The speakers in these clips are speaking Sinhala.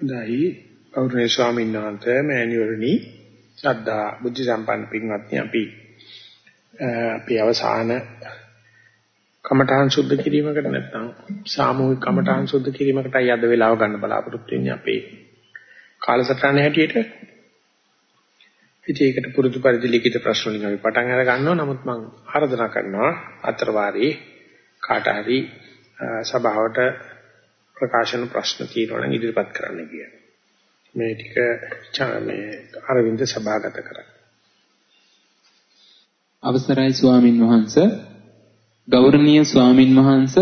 හොඳයි ගෞරවනීය ස්වාමීන් වහන්සේ මෑණිවරණි ශ්‍රද්ධා බුද්ධ සම්පන්න පින්වත්නි අපි අපි අවසාන කමඨාන් සුද්ධ කිරීමකට නැත්නම් සාමූහික කමඨාන් සුද්ධ කිරීමකටයි අද වෙලාව ගන්න බලාපොරොත්තු වෙන්නේ අපේ කාලසටහන හැටියට. ඉතින් ඒකට පුරුදු පරිදි ලිඛිත ප්‍රශ්න වලින් අපි පටන් අර ගන්නවා. නමුත් මම ආරාධනා කරනවා අතර වාරේ කාට හරි සභාවට ප්‍රකාශන ප්‍රශ්න තියෙනවා නම් ඉදිරිපත් කරන්න කියලා. මේ ටික මේ අරවින්ද සභාගත කරා. අවසරයි ස්වාමින් වහන්ස ගෞරවනීය ස්වාමින් වහන්ස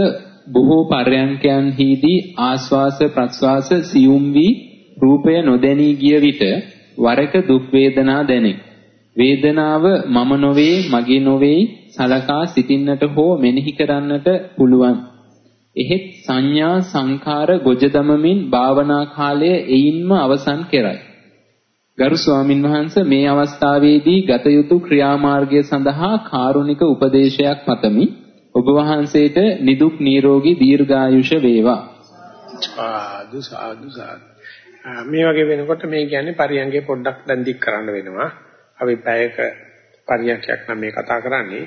බොහෝ පර්යංකයන්හිදී ආස්වාස ප්‍රස්වාස සියුම් වී රූපය නොදැනී ගිය විට වරක දුක් වේදනා දැනේ. වේදනාව මම නොවේ මගේ නොවේ සලකා සිටින්නට හෝ මෙනෙහි කරන්නට පුළුවන්. එහෙත් සංඥා සංඛාර ගොජ දමමින් භාවනා කාලය එයින්ම අවසන් කෙරයි. ගරු ස්වාමින් වහන්සේ මේ අවස්ථාවේදී ගත යුතු ක්‍රියාමාර්ගය සඳහා කාරුණික උපදේශයක් පතමි. ඔබ වහන්සේට නිදුක් නිරෝගී දීර්ඝායුෂ වේවා. සාදු සාදු සාදු. මේ වගේ වෙනකොට මේ කියන්නේ පරියංගේ පොඩ්ඩක් දැන් දික් කරන්න වෙනවා. අපි පැයක පරියන්කයක් නම් මේ කතා කරන්නේ.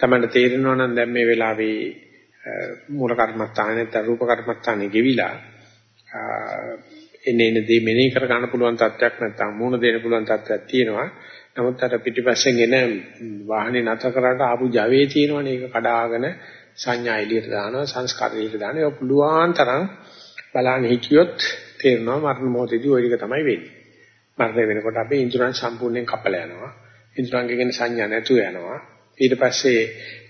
තමයි තේරෙනවා නම් දැන් මේ වෙලාවේ මූල කර්මස්ථානේ නැත්නම් රූප කර්මස්ථානේ ගෙවිලා එන්නේ එන්නේ මෙනෙහි කර ගන්න පුළුවන් තත්ත්වයක් නැත්නම් මූණ දෙන්න පුළුවන් තත්ත්වයක් තියෙනවා. නමුත් අර පිටිපස්සෙන් එන වාහනේ නතර කරාට ආපු ජවයේ තියෙනවනේ ඒක කඩාගෙන සංඥා එළියට දානවා සංස්කාර එළියට දානවා ඒක පුළුවන් තරම් බලන්න හිටියොත් තේරෙනවා මරණ මොහොතේදී ওই ටික තමයි වෙන්නේ. මරණය වෙනකොට අපි ඉන්ද්‍රයන් සම්පූර්ණයෙන් කපලා යනවා. ඉන්ද්‍රයන්ගෙන් සංඥා නැතුව යනවා. ඊට පස්සේ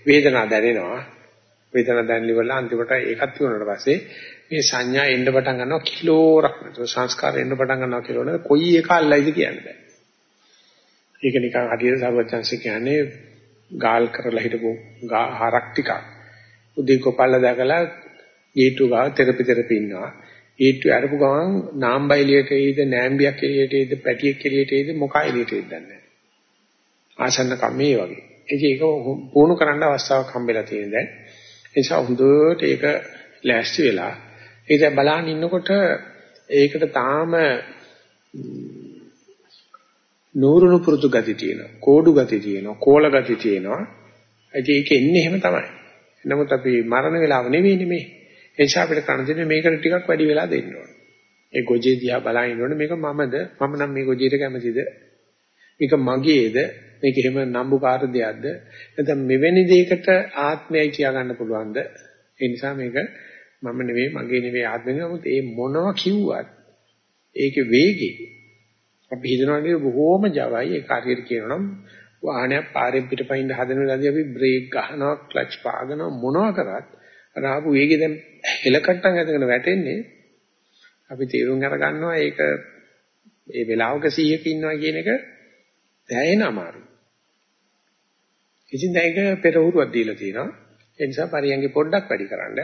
වේදනාව දැනෙනවා. වේදනාව දැනෙලි වල අන්තිමට ඒකත් වුණාට පස්සේ මේ සංඥා එන්න පටන් ගන්නවා කිලෝරක් නැතුව සංස්කාර එන්න පටන් ගන්නවා කියලා නේද කොයි එක අල්ලයිද කියන්නේ බෑ. ඒක නිකන් හරියට සර්වඥාන්සේ කියන්නේ ගාල් කරලා හිටපු හරක් ටිකක් උදේ කොපල්ල දැකලා ගේට්ටු ගාව තෙරපි තෙරපි ඉන්නවා. ගේට්ටු අරපු ගමන් නාම්බයිලියට එයිද නෑම්බියක් එළියට එයිද පැටියෙක් එළියට එයිද මොකා එළියට එයිද දන්නේ නැහැ. ආසන්න කම්මේ වගේ. ඉතින් ඒක පුහුණු කරන්න අවස්ථාවක් හම්බෙලා තියෙන දැන්. ඒ නිසා හොඳට ඒක ලෑස්ති වෙලා ඒක බලන් ඉන්නකොට ඒකට තාම නూరుණු පුරුදු ගති තියෙනවා. කෝඩු ගති තියෙනවා. කෝල ගති තියෙනවා. ඉතින් ඒක එන්නේ එහෙම තමයි. නමුත් අපි මරණ වෙලාව නෙවෙයිනේ මේ. ඒ නිසා අපිට කන දෙන්නේ මේකට ටිකක් වැඩි වෙලා දෙන්න ඕනේ. ඒ ගොජේ දිහා බලන ඉන්නෝනේ මේක මමද? මම නම් මේ ගොජේට කැමතිද? මේක මගේද? මේක එහෙම නම්බුකාර දෙයක්ද? නැත්නම් මෙවැනි දෙයකට ආත්මයයි කියා ගන්න පුළුවන්ද? ඒ නිසා මේක මම නෙවෙයි මගේ නෙවෙයි ආත්මෙ නමුත් ඒ මොනවා කිව්වත් ඒකේ වේගේ අපි හිතනවානේ බොහෝම ජවයි ඒ කාර්යයට කියනනම් වාහනයක් පාරෙන් පිටපයින් හදන වෙලාවදී අපි බ්‍රේක් ගහනවා ක්ලච් පාගනවා මොනවා කරත් අර ආපු වේගෙ දැන් හෙලකට්ටම් ඇදගෙන වැටෙන්නේ අපි තීරුම් අර ගන්නවා ඒක ඒ වෙලාවක 100ක ඉන්නවා කියන එක දැයෙන අමාරුයි. ඉතින් දැන් ඒක පෙරහුරුවක් දීලා තියෙනවා. ඒ නිසා පරියන්ගේ පොඩ්ඩක් වැඩි කරන්න.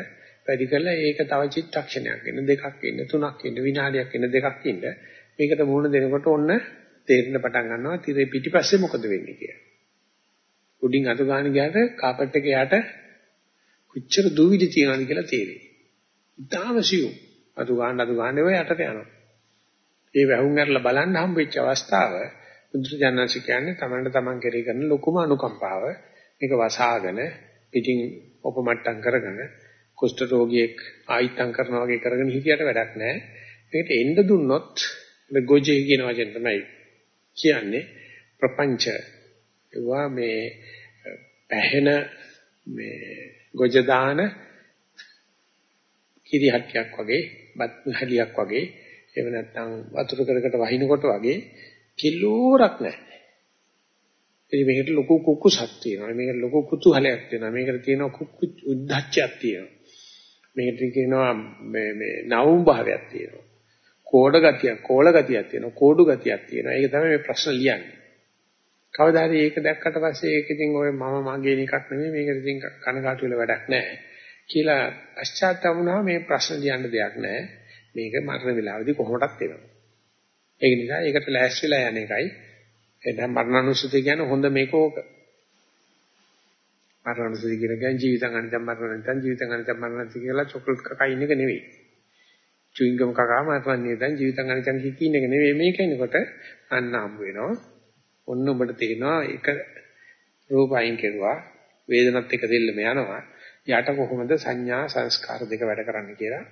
වැඩි කරලා ඒක තව චිත්තක්ෂණයක් ඉන්න දෙකක් ඉන්න තුනක් ඉන්න විනාඩියක් ඉන්න දෙකක් ඉන්න මේකට මුහුණ දෙනකොට ඔන්න තේරෙන්න පටන් ගන්නවා තිරේ පිටිපස්සේ මොකද වෙන්නේ කියලා. උඩින් අත ගන්න ගියාට කාපට් එක යට කොච්චර දුවිලි තියනවද කියලා තේරෙයි. ඉතාලම සියුම්. අතු ගන්න අතු ගන්න ඒවා යටට යනවා. ඒ වැහුම් අරලා බලන්න හම්බෙච්ච අවස්ථාව බුදුජානනාංශ කියන්නේ තමන්ට තමන් කෙරේ කරන ලොකුම අනුකම්පාව. මේක වසාගෙන පිටින් ඔපමට්ටම් කරගෙන කුෂ්ඨ රෝගියෙක් ආයිත්තම් කරනවා වගේ කරගෙන හිටියට වැඩක් නැහැ. මේකට එන්න දුන්නොත් මේ ගොජේ කියන වචෙන් තමයි කියන්නේ ප්‍රපංච. ඒවා මේ පැහෙන මේ ගොජ දාන කිරිහට්ටියක් වගේ, බත් හැලියක් වගේ, එහෙම නැත්නම් වතුර කරකට වහිනකොට වගේ කිලෝරක් නැහැ. ඉතින් මේකට ලොකු කුකුසක් තියෙනවා. මේකට ලොකු කුතුහලයක් තියෙනවා. මේකට තියෙනවා කුක්කු උද්දච්චයක් තියෙනවා. මේකට කියනවා මේ මේ නවුම් භාවයක් තියෙනවා. කෝඩ ගතියක්, කෝල ගතියක් තියෙනවා. කෝඩු ගතියක් තියෙනවා. ඒක තමයි මේ ප්‍රශ්න ලියන්නේ. කවදා හරි ඒක දැක්කට පස්සේ ඒක ඉතින් ඔය මම මගේ එකක් නෙමෙයි මේකට ඉතින් කනගාටු වෙලා වැඩක් නැහැ කියලා පශ්චාත්තාප වුණාම මේ ප්‍රශ්න ලියන්න දෙයක් නැහැ. මේක මරණ වෙලාවේදී කොහොමදත් එනවා. ඒක නිසා ඒකට ලෑස්ති වෙලා යන එකයි. එනම් මරණානුස්සතිය කියන්නේ හොඳ මේක ඕක. මරණානුස්සතිය කියන්නේ ජීවිතං අනිත්‍ය මරණ අනිත්‍ය ජීවිතං අනිත්‍ය මරණ අනිත්‍ය කියලා චොක්ලට් කකා ඉන්න එක නෙවෙයි. චුයින්ගම් කකා මරන්නේ දැන් ජීවිතං අනිතං කියන එක නෙවෙයි මේක එනකොට අන්න හම්බ වෙනවා. ඔන්න ඔබට තේරෙනවා එක රූප අයින් කෙරුවා වේදනත් එක දෙල්ලම යනවා. යට කොහොමද සංඥා සංස්කාර දෙක වැඩ කරන්නේ කියලා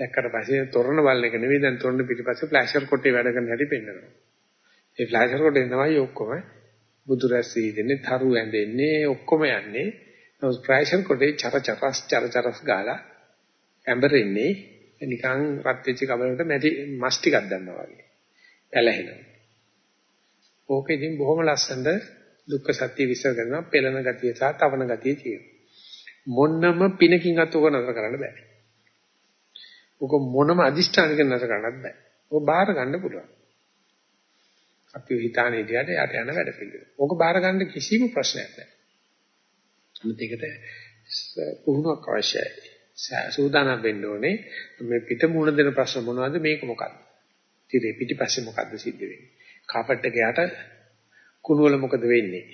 දැක්කට පස්සේ තොරණ බලන එක නෙවෙයි දැන් තොරණ පිටිපස්සේ ෆ්ලෑෂර් කොටේ වැඩ කරන හැටි පෙන්වනවා. ඒ ෆ්ලෑෂර් කොටේ තමයි ඔක්කොම බුදු රැස් වීදෙන්නේ, තරු ඇඳෙන්නේ, ඔක්කොම යන්නේ. නමුත් ෆ්ලෑෂර් කොටේ චර චරස් චර චරස් ගාලා ඇඹරෙන්නේ නිකන් රත් වෙච්ච කබලකට මැටි මස් ටිකක් දැම්මා වගේ. පැලහෙනවා. ඕක ඉතින් බොහොම ලස්සනට දුක්ඛ සත්‍ය විශ්ව කරනවා පෙළෙන ගතිය සහ තවන ගතිය තියෙනවා. මොන්නම පිනකින් අත උක නතර කරන්න බෑ. උක මොනම අදිෂ්ඨානකින් නතර කරන්නත් බෑ. ඔක බාර ගන්න පුළුවන්. අපි හිතාන ඉදියට යට යන වැඩ පිළිවෙල. ඕක බාර ගන්න කිසිම ප්‍රශ්නයක් නැහැ. නමුත් ඒකට පුහුණුවක් අවශ්‍යයි. සූදානම් වෙන්න ඕනේ මේ පිට මුණ දෙන ප්‍රශ්න මොනවද මේක මොකක්ද? ඉතින් පිටිපස්සේ මොකද්ද සිද්ධ වෙන්නේ? කාපට් එක යට කුණු වල මොකද වෙන්නේ?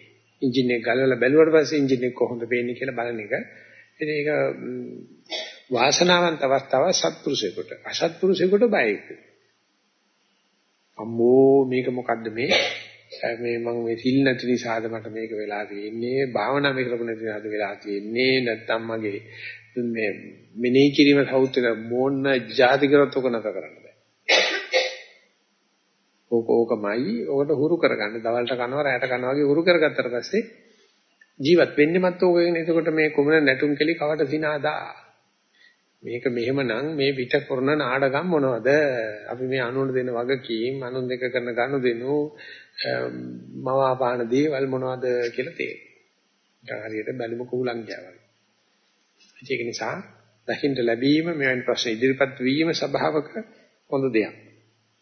එන්ජින් එක ගලවලා බැලුවට පස්සේ එන්ජින් එක කොහොමද වෙන්නේ කියලා බලන එක. ඉතින් ඒක වාසනාවන්ත අවස්ථාවක් සත්පුරුෂයෙකුට. අසත්පුරුෂයෙකුට බයයි. අම්මෝ මේක මොකද්ද මේ? මේ මම මේ සිල් නැති නිසාද මට මේක වෙලා තියෙන්නේ? භාවනා මේ කරපු නැති නිසාද වෙලා තියෙන්නේ? නැත්නම් මගේ මේ මෙනෙහි කිරීම සෞත්‍ය මොන જાති කරත් ඔක නැත කරන්න බෑ. ඕක ඕකමයි. ඕකට හුරු කරගන්න. දවල්ට කනවා රැයට කනවා වගේ හුරු කරගත්තට පස්සේ ජීවත් වෙන්නේ මත් ඕකගෙන එතකොට මේ කුමන නැටුම් කෙලි කවට සිනාදා? මේක මෙහෙමනම් මේ පිට කරන නාඩගම් මොනවද? අපි මේ අනුන් දෙන වගකීම් අනුන් දෙක කරන ගනුදෙනු මවාපාන දේවල් මොනවද කියලා තේරෙනවා. හරියට බැලුම කුලං ගියා ඒක නිසා දකින්න ලැබීම මෙවැනි ප්‍රශ්න ඉදිරිපත් වීම ස්වභාවක හොඳ දෙයක්.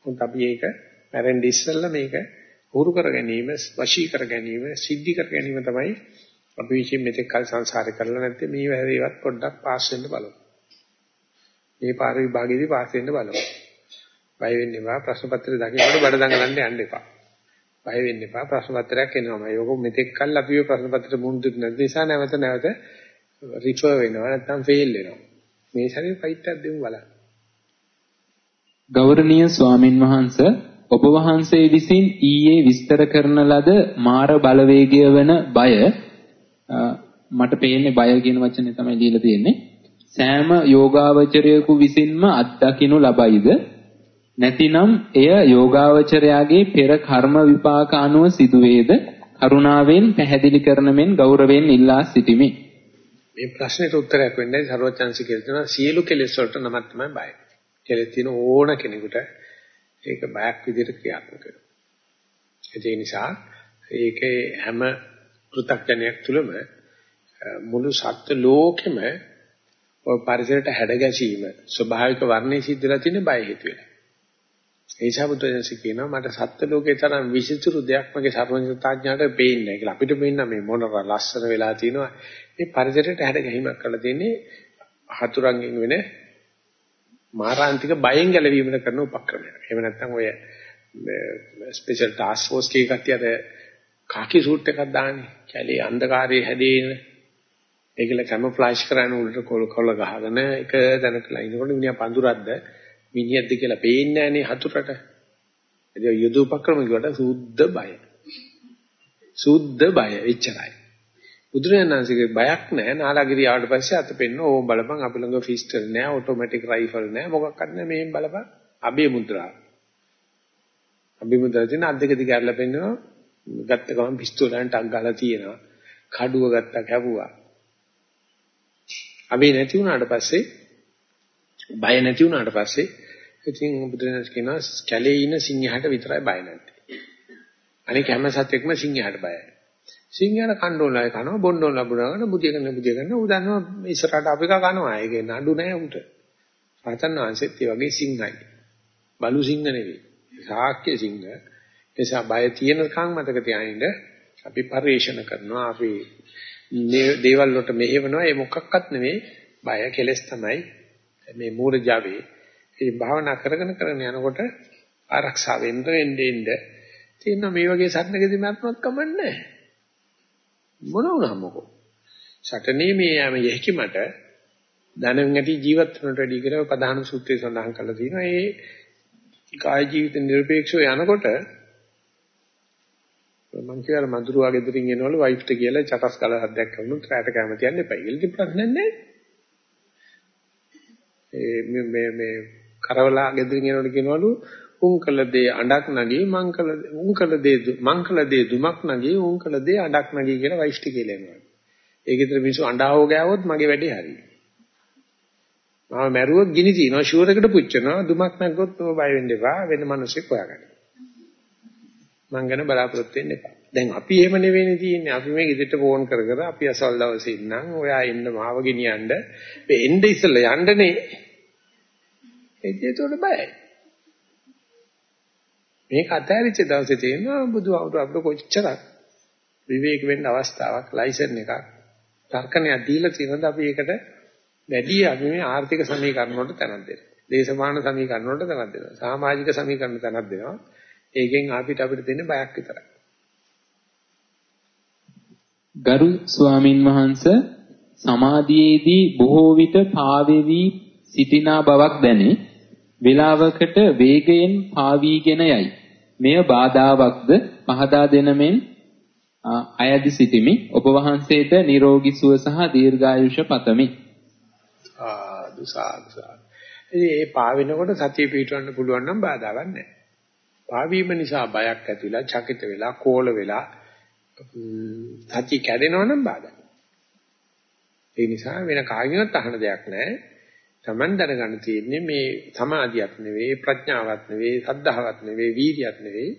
මොකද අපි ඒක මැරෙන්න ඉස්සෙල්ලා මේක හුරු කර ගැනීම, වශී කර ගැනීම, සිද්ධි කර ගැනීම තමයි අපි විශ්ින් මෙතෙක් කල සංසාරේ කරලා නැත්තේ මේ වැරේවත් පොඩ්ඩක් පාස් වෙන්න බලමු. මේ පාර විභාගෙදී පාස් වෙන්න බලමු. බය වෙන්න එපා ප්‍රශ්න පත්‍රය දකිනකොට බඩ දඟලන්න යන්න එපා. බය වෙන්න එපා ප්‍රශ්න පත්‍රයක් එනවාම. ඒක මෙතෙක් කල් අපි ඔය ප්‍රශ්න පත්‍රෙ මුහුණ දුන්නේ නැති නිසා නැවත නැවත රිෆර් වෙනවා නැත්නම් ෆේල් වෙනවා. මේ සැරේ ෆයිට් එකක් දෙමු බලන්න. ගෞරවනීය ස්වාමින් වහන්සේ ඔබ වහන්සේ විසින් ඊයේ විස්තර කරන ලද මාර බලවේගය වන බය මට පේන්නේ බය කියන වචනේ තමයි දීලා තියෙන්නේ. සෑම යෝගාවචරයෙකු විසින්ම අත්දකින්නු ලබයිද නැතිනම් එය යෝගාවචරයාගේ පෙර කර්ම විපාක අනුව සිදුවේද කරුණාවෙන් පැහැදිලි කරන මෙන් ගෞරවයෙන් ඉල්ලා සිටිමි මේ ප්‍රශ්නෙට උත්තරයක් වෙන්නේ සර්වචන්සි කියලා තියෙනවා සියලු කෙලෙස් වලට නමක් තමයි බය. කෙලෙස් තියෙන ඕන කෙනෙකුට ඒක බයක් විදිහට ක්‍රියාත්මක වෙනවා. ඒ නිසා ඒකේ හැම පෘථග්ජනයක් තුළම මුළු සත්ත්ව ලෝකෙම ඔය පරිසරයට හැඩ ගැසීම ස්වභාවික වර්ණේ සිද්ධලා තියෙන බය හේතු වෙලා. ඒ නිසා බුදුදහම කියනවා මට සත්ත්ව ලෝකේ තරම් විසිතුරු දෙයක් මගේ සර්වඥතාඥාට පේන්නේ නැහැ කියලා. අපිට පේන්න මේ මොන ලස්සන වෙලා තියෙනවා. මේ පරිසරයට හැඩ ගැහිමක් කරලා තියෙන්නේ හතුරන්ගෙන් වෙන මාරාන්තික බයෙන් ගැලවීමකට කරන උපක්‍රමයක්. එහෙම නැත්නම් ඔය ස්පෙෂල් ටාස්ක් ෆෝස් කී කට්ටියට කාකි සූට් එකක් දාන්නේ. කැලේ අන්ධකාරයේ හැදෙන ඒකල කැමොෆ්ලාජ් කරන උඩට කොළ කොළ ගහගෙන එක තැනක ලයින්කොට මිනිහා පඳුරක්ද මිනිහක්ද කියලා පේන්නේ නැහනේ හතුරට. ඒ යුද උපක්‍රම කිව්වට සුද්ධ බය. සුද්ධ බය එච්චරයි. බුදුරජාණන්සේගේ බයක් නැහැ නාලාගිරිය ආවට පස්සේ අත පෙන්න ඕ බලපන් අපි ළඟ ෆිස්ටල් නැහැ ඔටෝමැටික් රයිෆල් නැහැ මොකක්වත් නැහැ මෙහෙම බලපන් අබේ මුද්‍රා. අබේ මුද්‍රා තියෙන අත් දෙක දිගට පෙන්නනවා ගත්ත ගමන් පිස්තෝලෙන් ටක් ගාලා තියෙනවා. කඩුව ගත්තා කැපුවා. අබේ නැති වුණාට පස්සේ බය නැති වුණාට පස්සේ ඉතින් බුදුරජාණන් කියනවා කැලේ ඉන්න සිංහයාට විතරයි බය නැත්තේ. අනික හැම සතෙක්ම සිංහයාට බයයි. සිංහයාට කණ්ඩෝලයි කනවා බොණ්ඩෝල ලැබුණාගෙන බුදිය කරන බුදිය කරන ඌ දන්නවා ඉස්සරහට අපි කනවා. ඒක නඩු නෑ උට. රතන් වහන්සේත් ඒ වගේ සිංහයි. බලු සිංහ නෙවෙයි. ශාක්‍ය සිංහ. එසා බය තියෙනකන් මතක තියාගන්න අපි පරිේශන කරනවා අපි දේවල් වලට මෙහෙවනවා. ඒ මොකක්වත් නෙවෙයි බය කෙලස් තමයි මේ මූල Java ඒ භාවනා කරගෙන කරගෙන යනකොට ආරක්ෂා වෙන්න වෙන්න එන්න. තියෙන මේ වගේ සත්නකදී මරණවත් කමන්නේ මොන වුණා මොකෝ? සටනේ මේ යම යහිකමට දැනෙන් ඇති ජීවත් වෙනට වැඩි කියලා ප්‍රධාන සූත්‍රයේ සඳහන් කරලා තියෙනවා. ඒ කාය ජීවිත නිර්පේක්ෂව යනකොට මම කියලා මඳුරුවා ගෙදරින් එනවලු වයිෆ්ට කියලා චටස් කල හදයක් කරුණු රැට කැම තියන්න එපා. ඒකේ ප්‍රශ්නයක් නැහැ. ඒ මේ මේ කරවලා ගෙදරින් එනවලු කියනවලු උන් කළ දේ අඬක් නැගී මං කළ උන් කළ දේ මං කළ දේ දුමක් නැගී උන් කළ දේ අඬක් නැගී කියලා වයිෆ්ට කියලා එනවා. ඒක විතර මිනිස්සු අඬාව ගෑවොත් මගේ වැඩේ හරියි. මම මැරුවොත් ගිනි තියනවා ෂුවර් එකට පුච්චනවා දුමක් නැග්ගොත් ඔබ බය වෙන්න එපා වෙන මිනිස්සෙක් හොයාගන්න. මං ගැන බලාපොරොත්තු වෙන්න එපා. දැන් අපි එහෙම නෙවෙයිනේ තියෙන්නේ. අපි මේ ගෙදරට ෆෝන් කර කර අපි අසවල් දවසේ ඉන්නම්. ඔයා එන්න මාව ගෙනියන්න. මේ එන්න ඉස්සෙල්ලා යන්නනේ. ඒකේතොට බයයි. මේක අතහැරිච්ච දවසේ තේරෙනවා බුදුහාමුදුර අපිට කොච්චරක් විවේක වෙන්න අවස්ථාවක් ලයිසන් එකක් තර්කණයක් දීලා තියෙනවද අපි ඒකට වැඩි අපි මේ ආර්ථික සමීකරණ වලට තැනක් දෙනවා. දේශපාලන සමීකරණ වලට තැනක් දෙනවා. සමාජික සමීකරණ තැනක් දෙනවා. ඒකෙන් අපිට අපිට දෙන්න බයක් විතරයි. ගරු ස්වාමින් වහන්සේ සමාධියේදී බොහෝ විට පාවෙවි සිටිනා බවක් දැනේ. වේලාවකට වේගයෙන් පාවීගෙන යයි. මෙය බාධාවක්ද පහදා දෙනමෙන් අයදි සිටිමි. ඔබ වහන්සේට නිරෝගී සුව සහ දීර්ඝායුෂ පතමි. ආ දුසා ඉතින් ඒ පාවෙනකොට සතිය පිටවන්න පුළුවන් නම් බාධාවක් නැහැ. පාවීම නිසා බයක් ඇතිලා, චකිත වෙලා, කෝල වෙලා සතිය කැඩෙනවනම් බාධා. ඒ නිසා වෙන කාගෙවත් අහන දෙයක් නැහැ. Taman දැනගන්න තියෙන්නේ මේ සමාධියක් නෙවෙයි, ප්‍රඥාවක් නෙවෙයි, සද්ධාවක් නෙවෙයි, වීර්යයක් නෙවෙයි.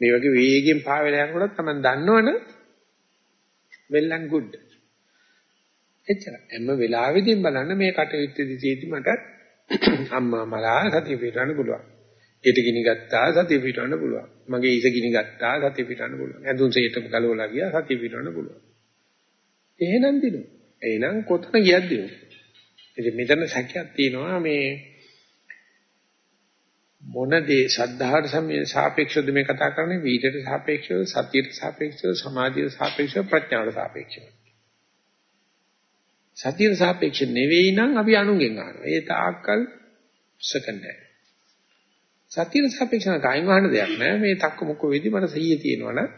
මේ වගේ වේගෙන් පාවෙලා යනකොට Taman දන්නවනේ well and good. එච්චර. හැම වෙලාවෙදීම බලන්න මේ කටයුත්තේදී තියෙදි මට අම්මා මලා සතිය පිටවන්න පුළුවන්. ඊට ගිනි ගත්තා සතිය පිටවන්න පුළුවන්. මගේ ඉස ගිනි ගත්තා සතිය පිටවන්න පුළුවන්. ඇඳුම් සේටම ගලවලා ගියා සතිය පිටවන්න පුළුවන්. එහෙනම් දිනු. එහෙනම් කොතන ගියත් දිනු. ඉතින් මෙතන සැකයක් තියෙනවා මේ මොන දේ ශ්‍රද්ධාවට සාපේක්ෂවද මේ කතා කරන්නේ වීර්යයට සාපේක්ෂව සතියට සාපේක්ෂව සමාධියට සාපේක්ෂව ප්‍රඥාවට සාපේක්ෂව සතියට සාපේක්ෂ නෙවෙයි නම් අපි අනුගෙන් අහනවා. ඒ තාක්කල් සෙකන්ඩ් එක. සතියට සාපේක්ෂව කයින් වහන්න දෙයක් නෑ. මේ තක්ක මුක්ක වෙදි මට සිහිය තියෙනවනම්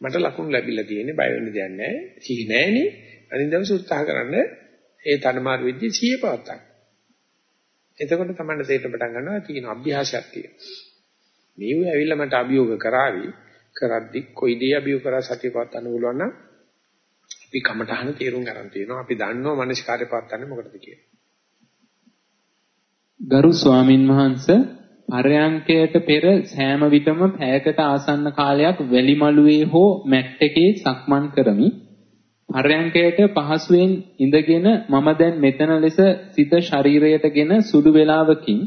මට ලකුණු ලැබිලා තියෙන්නේ බය වෙන්න දෙයක් නෑ. සිහි නෑනේ. අනිත් දවසේ උත්සාහ කරන්න ඒ තනමාරු වෙද්දී සිහිය පවත්තක්. එතකොට තමයි තේරෙන්න පටන් ගන්නවා තියෙන අභ්‍යාසයක් තියෙනවා. මේව ඇවිල්ලා මට අභියෝග කරાવી කරද්දි කොයි දේ අභියෝග කරා සතිය පවත්තන්න පුළුවන් නම් අපි කමටහන තේරුම් ගන්න තියෙනවා. අපි දන්නවා මනස්කාරය පවත්න්නේ මොකටද කියලා. ගරු ස්වාමින් වහන්සේ පරයන්කයට පෙර සෑම විටම පැයකට ආසන්න කාලයක් වැලිමලුවේ හෝ මැට් එකේ සක්මන් කරමි. පරයන්කයට පහසුවෙන් ඉඳගෙන මම දැන් මෙතන ලෙස සිත ශරීරයටගෙන සුදු වේලාවකින්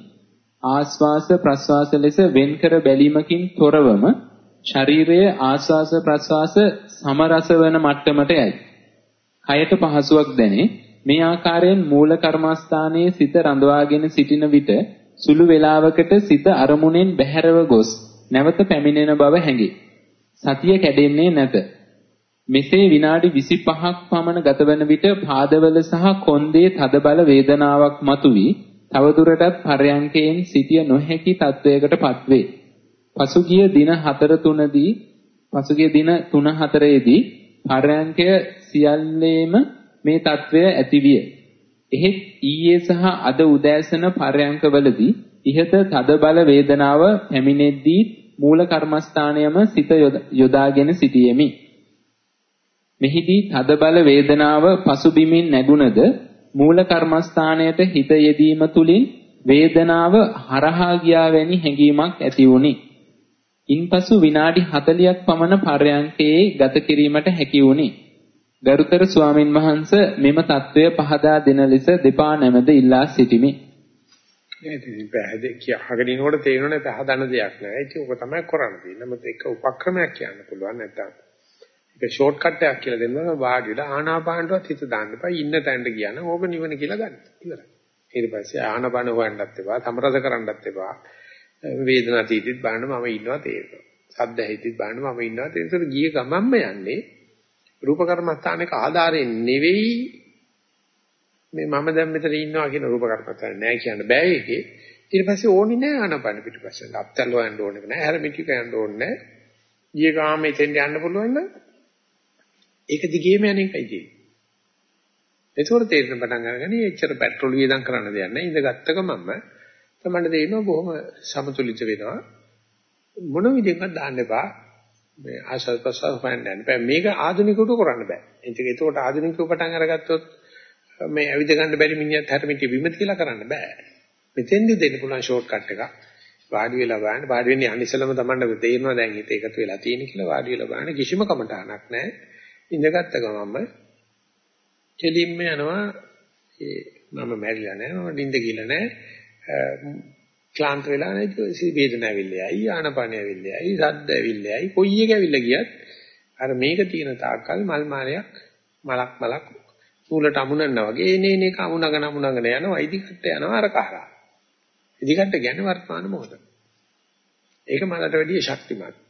ආස්වාස ප්‍රස්වාස ලෙස වෙන්කර බැලීමකින් තොරවම ශරීරයේ ආස්වාස ප්‍රස්වාස සමරස වන මට්ටමට යයි. කයට පහසුවක් දැනේ. මේ ආකාරයෙන් මූල කර්මස්ථානයේ සිත රඳවාගෙන සිටින විට සුළු වේලාවකට සිත අරමුණෙන් බැහැරව ගොස් නැවත පැමිණෙන බව හැඟේ. සතිය කැඩෙන්නේ නැත. මෙසේ විනාඩි 25ක් පමණ ගතවන විට පාදවල සහ කොන්දේ තදබල වේදනාවක් මතුවී තවදුරටත් පරයන්කයෙන් සිටිය නොහැකි තත්වයකටපත් වේ. පසුගිය දින 4 3දී පසුගිය දින 3 4ේදී පරයන්කය සියල්ලේම මේ తත්වය ඇතිවිය. එහෙත් ඊයේ සහ අද උදෑසන පරයන්කවලදී ඉහත තද බල වේදනාව පැමිණෙද්දී මූල කර්මස්ථානයම සිත යොදාගෙන සිටියෙමි. මෙහිදී තද බල වේදනාව පසුබිමින් නැගුණද මූල කර්මස්ථානයට හිත යෙදීම තුලින් වේදනාව හරහා ගියා වැනි හැඟීමක් ඇති වුණි. ඉන්පසු විනාඩි 40ක් පමණ පරයන්කේ ගත කිරීමට හැකි වුණි. ගරුතර ස්වාමින් වහන්ස මෙම தত্ত্বය පහදා දෙන ලෙස දෙපා නැමද ඉල්ලා සිටිමි. අහගෙන ඉනකොට තේරෙන්නේ පහදන දෙයක් නෑ. ඉතින් ඔබ තමයි කරන්න තියෙන්නේ. මත එක උපක්‍රමයක් කියන්න පුළුවන් නැත්තම්. ඒක ෂෝට් කට් එකක් කියලා දෙන්නවා. වාඩිලා ආනාපානටවත් හිත දාන්න එපා. ඉන්න තැනට කියන ඕක නිවන කියලා ගන්න. ඉවරයි. ඊට පස්සේ ආනාපාන හොයන්නත් එපා. සමරස කරන්නත් එපා. වේදනා තීතිත් බලන්න මම ඉන්නවා තේරෙනවා. සද්ද හිතිත් බලන්න මම ඉන්නවා තේරෙනවා. ගිය ගමන්ම යන්නේ රූප කර්මස්ථානයක ආධාරයෙන් නෙවෙයි මේ මම දැන් මෙතන ඉන්නවා කියන රූප කර්මස්ථානේ නෑ කියන්න බෑ ඒකේ. ඊට පස්සේ ඕනේ නෑ ආනපන පිටපස්සෙන්. අපතල් හොයන්න ඕනේ නෑ. හැරමිටික යන්න ඕනේ නෑ. ඊයේ ගාම එතෙන් යන්න පුළුවන් නම් ඒක දිගේම යන එකයි තියෙන්නේ. ඒකෝර තේරෙන පටන් අරගෙන එච්චර පෙට්‍රල් වියදම් කරන්න දෙයක් නෑ. ඉඳගත්ත ගමන්ම තමයි තේරෙනවා බොහොම සමතුලිත වෙනවා. මොන විදිහකට දාන්න එපා. මේ ආශල් ප්‍රසාර හොයන්න යන්න බෑ. මේක ආධුනිකවට කරන්න බෑ. ඒක ඒකට ආධුනිකව පටන් අරගත්තොත් මේ ඇවිද ගන්න බැරි මිනිහත් හැරමිටි බිම තියලා කරන්න බෑ. මෙතෙන්දි දෙන්න පුළුවන් ෂෝට් කට් එකක්. වාඩි වෙලා බලන්න වාඩි වෙන්නේ අනිසලම තමන්ට තේරෙනවා දැන් හිත එකතු වෙලා තියෙන කියලා වාඩි වෙලා බලන්න කිසිම කමටහනක් නැහැ. ඉඳගත්ත ගමන්ම කෙලින්ම යනවා ඒ මම මැරිලා නැහැ මම නිින්ද ගිහලා නැහැ ක්ලාන්ත වෙලා නැහැ වේදනාව ඇවිල්ලායි ආනපන ඇවිල්ලායි සද්ද ඇවිල්ලායි කොයි එක ඇවිල්ලා ගියත් අර මේක තියෙන තාක්කල් මල් මාලයක් මලක් මලක් මූලට අමුණනවා වගේ එනේ එනේ කමුණගෙන අමුණගෙන යනවා ඉදිකට යනවා අර කහරා ඉදිකට කියන්නේ වර්තමාන මොහොත ඒක මලට වැඩිය ශක්තිමත්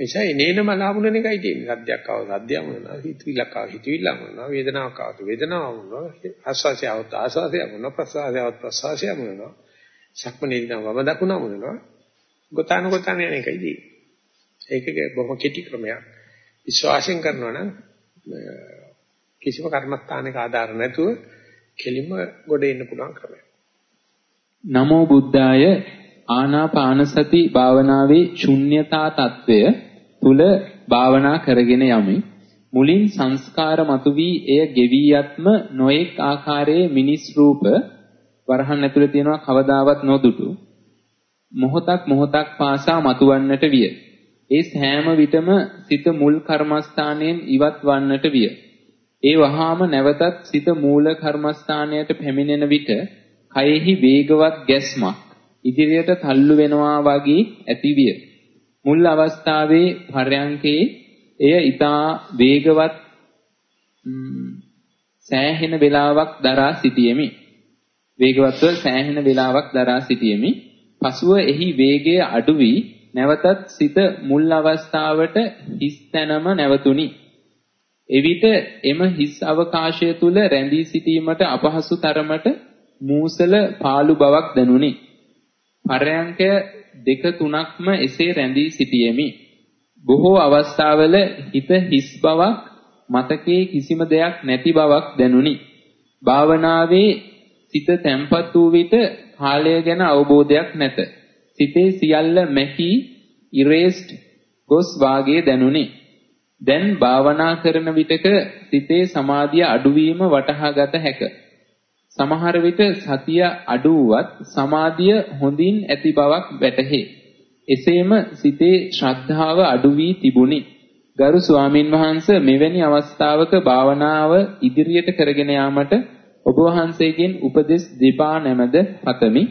නිසා එනේන මලාමුණන එකයි තියෙන්නේ. සද්දයක් ආව සද්දයම වෙනවා, හිතවිල්ලක් ආව හිතවිල්ලම වෙනවා, වේදනාවක් ආව වේදනාවම වෙනවා, ආස්වාසය ආව ආස්වාසයම වෙනවා, ප්‍රසආසය ආව ප්‍රසආසයම වෙනවා. සක්මනේ නම් වම දකුණ මුදනවා. ගොතාන ගොතාන යන එකයිදී. ඒක බොහොම කෙටි ක්‍රමයක්. විශ්වාසයෙන් කරනවා නම් කිසිම කර්මස්ථානයක ආධාර නැතුව කෙලිම ගොඩ එන්න පුළුවන් ක්‍රමයක්. නමෝ බුද්ධාය ආනාපාන සති භාවනාවේ ශුන්්‍යතා తত্ত্বය තුල භාවනා කරගෙන යමි. මුලින් සංස්කාර මතුවී එය ගෙවී යත්ම නොඑක් ආකාරයේ මිනිස් රූප වරහන් ඇතුලේ තියෙනවා කවදාවත් නොදුටු මොහොතක් මොහොතක් පාසා මතුවන්නට විය. ඒ සෑම විටම සිත මුල් කර්මස්ථානයෙන් ඉවත් වන්නට විය. ඒ වහාම නැවතත් සිත මූල කර්මස්ථානයට පැමිණෙන විට කයෙහි වේගවත් ගැස්මක් ඉදිරියට තල්ලු වෙනවා වගේ ඇතිවිය. මුල් අවස්ථාවේ පරයන්කේ එය ඊටා වේගවත් සෑහෙන වේලාවක් දරා සිටියෙමි. වේගවත්ව සෑහෙන වේලාවක් දරා සිටියෙමි. පසුව එහි වේගය අඩු වී නැවතත් සිත මුල් අවස්ථාවට හිස් තැනම නැවතුණි. එවිට එම හිස් අවකාශය තුල රැඳී සිටීමට අපහසු තරමට මූසල පාළු බවක් දැනුනි. පරයන්ක දෙක තුනක්ම එසේ රැඳී සිටියෙමි. බොහෝ අවස්ථාවල හිත හිස් බවක් මතකයේ කිසිම දෙයක් නැති බවක් දැනුනි. භාවනාවේ සිත තැම්පත් වූ විට කාලය ගැන අවබෝධයක් නැත. සිතේ සියල්ල මැකී ඉරේස්ඩ් ගොස් වාගේ දැනුනි. දැන් භාවනා කරන විටක සිතේ සමාධිය අඩුවීම වටහා ගත හැකිය. සමහර විට සතිය අඩු වුවත් සමාධිය හොඳින් ඇති බවක් වැටහේ. එසේම සිතේ ශ්‍රද්ධාව අඩු වී තිබුණි. ගරු ස්වාමින් වහන්සේ මෙවැනි අවස්ථාවක භාවනාව ඉදිරියට කරගෙන යාමට ඔබ වහන්සේගෙන් උපදෙස් දෙපා නැමද පතමි.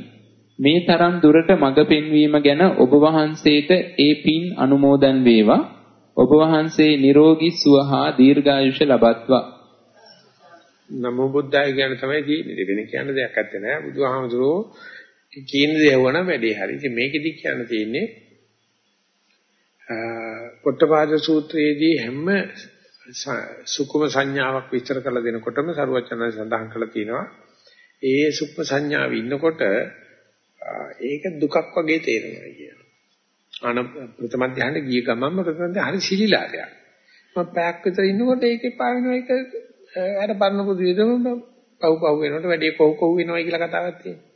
මේ තරම් දුරට මඟ පෙන්වීම ගැන ඔබ වහන්සේට ඒ පින් අනුමෝදන් වේවා. ඔබ වහන්සේ නිරෝගී සුව හා දීර්ඝායුෂ ලබත්වා. නමෝ බුද්ධාය කියන තමයි තියෙන්නේ. වෙන කියන්න දෙයක් නැත්තේ නෑ. බුදුහාමුදුරෝ කියන දේ වුණා වැඩේ හරි. ඉතින් මේකෙදි කියන්න තියෙන්නේ පොට්ටපාද සූත්‍රයේදී හැම සුකුම සංඥාවක් විස්තර කරලා දෙනකොටම සරුවචනය සඳහන් කරලා තියෙනවා. ඒ සුකුම සංඥාව ඉන්නකොට ඒක දුකක් වගේ තේරෙනවා කියනවා. අන ප්‍රථම ධ්‍යානෙ ගිය ගමන්ම ප්‍රථම ධ්‍යානෙ හරි සිලිලාදයක්. මම පැයක් විතර ඉන්නකොට ඒකේ පාවෙන එක අර පරණ පුදු විදම පව් පව් වෙනකොට වැඩි කොව් කොව් වෙනවා කියලා කතාවක් තියෙනවා.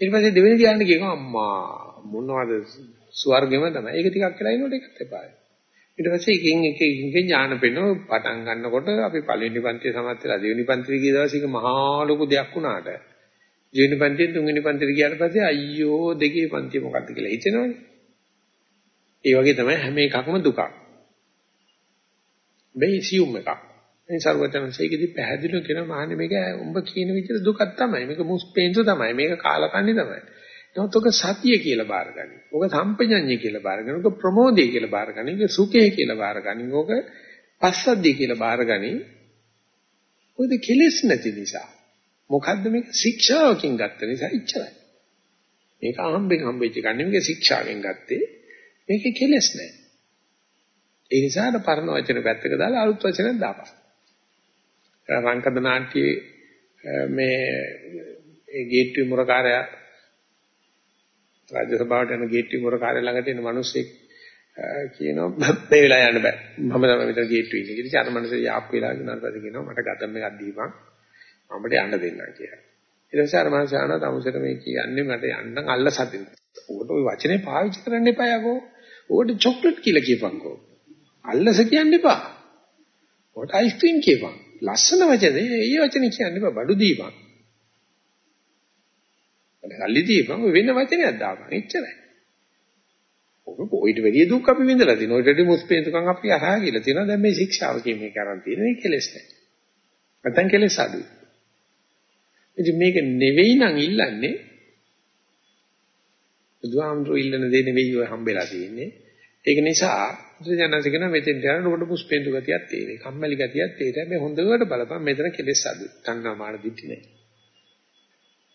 ඊට පස්සේ දෙවෙනි ධ්‍යානෙ කියනවා අම්මා මොනවද ස්වර්ගෙම තමයි. ඒක ටිකක් කියලා ඉන්නකොට ඒකත් එපායි. ඊට පස්සේ එකින් එක එකින් ඥාන පෙන්නව පටන් ගන්නකොට අපි පළවෙනි පන්තිය සමත් වෙලා දෙවෙනි පන්තිය ගිය දවසේ ඒක මහා ලොකු දෙයක් වුණාට දෙවෙනි පන්තියෙන් තුන්වෙනි පන්තියට ගියාට පස්සේ අයියෝ දෙකේ පන්තිය මොකද්ද කියලා හිතෙනවනේ. ඒ වගේ තමයි හැම එකක්ම දුකක්. මේ සියුම් එකක්. මේ සර්වඥාන්සේකදී පැහැදිලිව කියනවා මහන්නේ මේක උඹ කියන විදිහට දුකක් තමයි. මේක මුස්පේන්තු තමයි. මේක කාලකන්ණි තමයි. නමුත් ඔක සතිය කියලා බාරගනි. ඔක සම්පජඤ්ඤය කියලා බාරගනි. ඔක ප්‍රමෝදය කියලා බාරගනි. ඔක සුඛය කියලා බාරගනි. ඔක පස්සද්ධිය කියලා බාරගනි. ඔයද කෙලෙස් නැති නිසා. මොකද්ද මේක ශික්ෂාවකින් ගත්ත නිසා ඉච්චරයි. මේක අහම්බෙන් හම්බෙච්ච එකක් නෙමෙයි ශික්ෂාවෙන් ගත්තේ. මේකේ කෙලෙස් නැහැ. ඒ නිසා අර පරණ වචන පැත්තක දාලා අලුත් වචනක් දාපන්. රංකද නාට්‍යයේ මේ ඒ ගේට්ටුවේ මුරකාරයා රාජ්‍ය සභාවට යන ගේට්ටුවේ මුරකාරයා ළඟට එන මිනිස්සෙක් කියනවා මේ වෙලාව යන්න බෑ. මම තමයි මෙතන ගේට්ටුවේ ඉන්නේ. ඉතින් අර මිනිස්සු යාප් වෙලා ඉන්නාට පස්සේ කියනවා මට ගතම් එකක් දීපන්. මමට යන්න දෙන්නම් කියලා. ඊට පස්සේ අර මිනිස්සු ආනවා තමුසෙට මේ කියන්නේ මට යන්න අල්ල සදින්න. ඔකට ওই වචනේ පාවිච්චි කරන්න එපා යකෝ. ඕකට චොක්ලට් කියලා කියපන්කෝ. අල්ලස කියන්න එපා. ඕකට අයිස්ක්‍රීම් කියපන්. ලස්සන වචනේ ඒ වචනේ කියන්න එපා. බඩු දීපන්. අල්ලි දීපන් වෙන වචනයක් දාපන්. එච්චරයි. ඔක ඔයිට වැඩි දුක් අපි විඳලා තියෙනවා. ඔයිට වැඩි මුස්පේන්තුකම් අපි අහා කියලා තියෙනවා. දැන් මේ ශික්ෂාව කියන්නේ කරන් තියෙන මේ කෙලෙස් නැහැ. නැත්නම් කෙලෙස් අඩුයි. ඉතින් මේක නෙවෙයි නම් ඉල්ලන්නේ බුදුහාමුදුරු ඉල්ලන දේ නෙවෙයි ඔය හම්බෙලා තියෙන්නේ. ඒක නිසා බුදුජානක කියන මෙතෙන් යන ඔබට පුස්පෙන්දු ගතියක් තියෙනවා. කම්මැලි ගතියක් තියෙනවා. හැබැයි හොඳට බලපන් මෙතන කෙලෙස් අඩුයි. තණ්හා මාන දිටි නැහැ.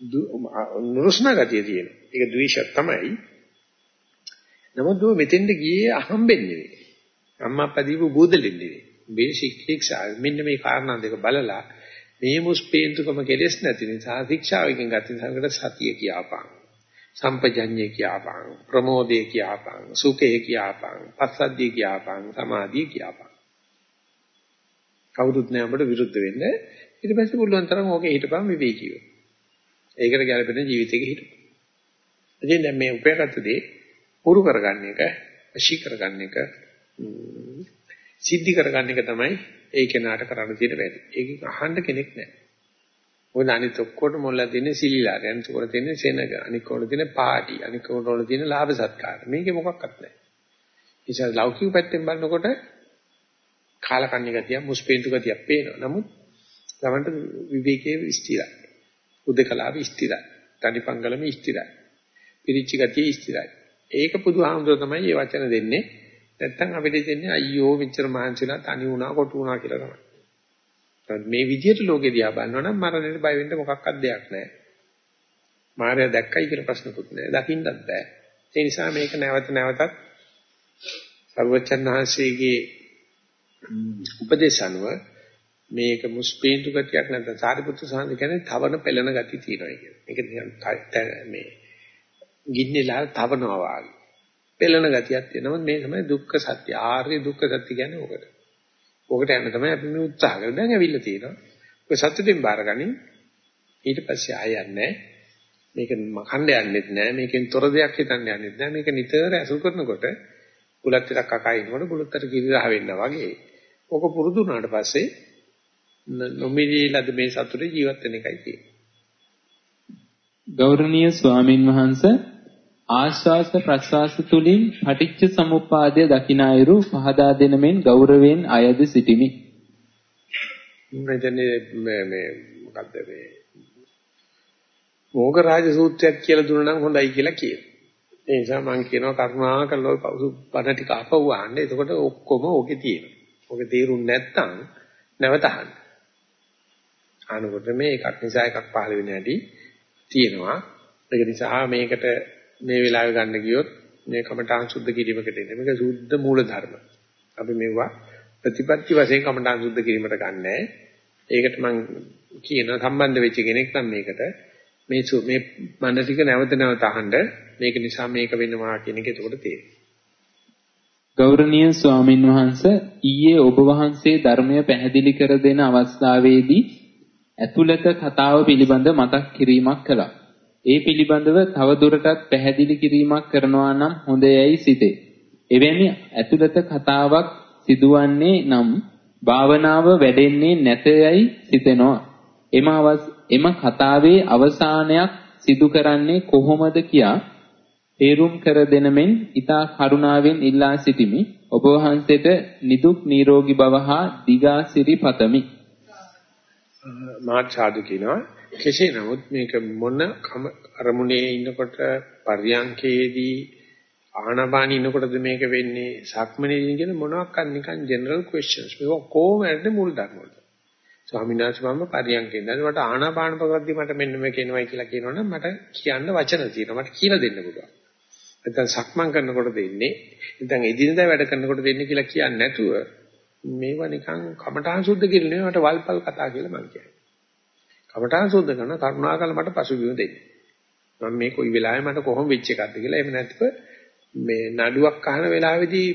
නුරුස්නා ගතිය තියෙනවා. ඒක ද්වේෂයක් තමයි. නමුත් දුව මෙතෙන්ද ගියේ අහම්බෙන් නෙවෙයි. අම්මා අප්පා දීපු බූදලෙන් නෙවෙයි. මේ ශික්ෂා මෙන්න මේ කාරණා දෙක බලලා මේ මුස්පේන්තුකම කෙලෙස් නැති නිසා ශික්ෂාවකින් ගත නිසාකට සතිය කියාපං. සම්පජඤ්ඤය කියාපං. ප්‍රමෝදය කියාපං. සුඛය කියාපං. පස්සද්ධිය කියාපං. සමාධිය කියාපං. කවුරුත් නෑ අපට විරුද්ධ වෙන්න. ඊට පස්සේ පුළුවන් තරම් ඕකේ හිටපන් විවේකීව. ඒකට ගැළපෙන ජීවිතයක හිටපන්. ඉතින් දැන් මේ උපයාගත්ත දේ පුරු කරගන්න එක, වශී කරගන්න එක, සිද්ධි කරගන්න එක තමයි ඒ කෙනාට කරන්න තියෙන වැඩි. ඒක අහන්න කෙනෙක් නැහැ. මොකද අනිත් ඔක්කොටම මොල්ලා දෙන්නේ සිලිලාට, අනිත් ඔක්කොට දෙන්නේ සෙනග, අනිත් ඔක්කොට දෙන්නේ පාටි, අනිත් ඔක්කොට වල දෙන්නේ ලාභ සත්කාර. මේකේ මොකක්වත් නැහැ. නිසා ලෞකික පැත්තෙන් බලනකොට කාලකන්ණි ගතිය, මුස්පේන්තු ගතිය පේනවා. නමුත් ගමන්ට විවේකයේ ස්ථිරයි. උදකලාව ස්ථිරයි. තනිපංගලම ස්ථිරයි. පිරිච්ච ගතිය ස්ථිරයි. ඒක බුදුහාමුදුර තමයි මේ වචන දෙන්නේ. නැත්තම් අපිට දෙන්නේ අයියෝ මෙච්චර මහන්සිලා තනි වුණා කොටු වුණා කියලා තමයි. මේ විදිහට ලෝකෙ දිහා බලනවා නම් මරණයට බය වෙන්න මොකක්වත් දෙයක් නැහැ. මායя දැක්කයි කියලා ප්‍රශ්නකුත් නැහැ. දකින්නත් බෑ. ඒ නිසා මේක නැවත නැවතත් සර්වචන් වහන්සේගේ උපදේශ අනුව මේක මුස්පීන්තු ගතියක් නැත්නම් සාරිපුත්‍ර සාන්ති කියන්නේ තවන පෙළෙන ගති තියෙනවා කියන්නේ. මේක මේ ගින්නේලා තවනවා වාගේ. පෙළෙන ගතියක් තියෙනවා. මේ තමයි දුක්ඛ සත්‍ය. ආර්ය දුක්ඛ සත්‍ය කියන්නේ ඕකට. ඕකට යන්න තමයි අපි මේ උත්සාහ කරන්නේ. දැන් ඇවිල්ලා තියෙනවා. ඔය සතුටින් බාරගනින්. ඊට පස්සේ ආය යන්නේ මේක මකණ්ඩ යන්නෙත් නෑ. මේකෙන් තොර දෙයක් හිතන්න යන්නෙත් නෑ. මේක නිතර ඇසුරු කරනකොට බුලත් ටිකක් කකා ඉන්නකොට බුලත්තට කිරි රහ වෙන්න වගේ. ඕක පුරුදු වුණාට පස්සේ නොමිලීලද මේ සතුටේ ජීවත් වෙන එකයි තියෙන්නේ. ගෞරවනීය ස්වාමින් වහන්සේ ආශ්වාස ප්‍රශ්වාස තුලින් පටිච්ච සමුප්පාදය දකින අයුරු පහදා දෙන මෙන් ගෞරවයෙන් අයද සිටිමි. මෙතනේ මේ මේ මොකද්ද මේ මොගරාජ සූත්‍රයක් කියලා දුන්නා නම් හොඳයි කියලා කියනවා. ඒ නිසා මම කියනවා කරුණා කරලා පවුසු බණ ටික අපව අහන්න. එතකොට ඔක්කොම ඕකේ තියෙනවා. ඕකේ තේරුම් නැත්තම් නැවත අහන්න. අනකොට මේ එකක් නිසා එකක් පහළ වෙන හැටි තියෙනවා. ඒක නිසා මේකට මේ වෙලාවේ ගන්න ගියොත් මේ කමඨාන් සුද්ධ කිරීමකට එන්නේ. මේක සුද්ධ මූල ධර්ම. අපි මේවා ප්‍රතිපත්ති වශයෙන් කමඨාන් සුද්ධ කිරීමට ගන්නෑ. ඒකට මම කියන සම්බන්ධ වෙච්ච කෙනෙක් නම් මේකට මේ මේ මන ටික නැවත නැවත අහන්න මේක නිසා මේක වෙනවා කියන එක එතකොට තේරෙනවා. ගෞරවනීය ස්වාමින් වහන්සේ ඊයේ ඔබ වහන්සේ ධර්මය පැහැදිලි කර දෙන අවස්ථාවේදී ඇතුළත කතාව පිළිබඳ මතක් කිරීමක් කළා. ඒ පිළිබඳව තව දුරටත් පැහැදිලි කිරීමක් කරනවා නම් හොඳයයි සිතේ. එවැනි ඇතුළත කතාවක් සිදුවන්නේ නම් භාවනාව වැඩෙන්නේ නැතයයි සිතෙනවා. එම එම කතාවේ අවසානයක් සිදු කරන්නේ කොහොමද කියා තේරුම් කර දෙන මෙන් ඊතා කරුණාවෙන් ඉල්ලා සිටිමි. ඔබ වහන්සේට නිදුක් නිරෝගී භව හා දිගාසිරි පතමි. මාත් සාදු කියනවා. කෙසේ නමුත් මේක මොන අරමුණේ ඉන්නකොට පර්යංකේදී ආනපාන ඉන්නකොටද මේක වෙන්නේ සක්මනේදී කියන මොනවාක් නිකන් ජෙනරල් ක්වෙස්චන්ස් මේක කොහොමද මුල් ධර්ම වල. ස්වාමීන් වහන්සේ මම පරියන්කෙන් දැන් මට ආනාපාන පකද්දි මට මෙන්න මේක එනවා කියලා කියනවනම් මට කියන්න වචන තියෙනවා. මට කියලා දෙන්න පුළුවන්. නැත්නම් සක්මන් කරනකොට දෙන්නේ නැත්නම් එදිනදා වැඩ කරනකොට දෙන්නේ කියලා කියන්නේ නැතුව මේවා නිකන් කමඨාන් සුද්ධ කියලා නෙවෙයි මට වල්පල් කතා කියලා මම කියන්නේ කමඨාන් සුද්ධ කරන කරුණාකර මට පසුබිම දෙන්න. මම මේ කොයි වෙලාවෙ මට කොහොම වෙච්ච එකක්ද කියලා එහෙම නැත්නම් මේ නඩුවක් අහන වෙලාවේදී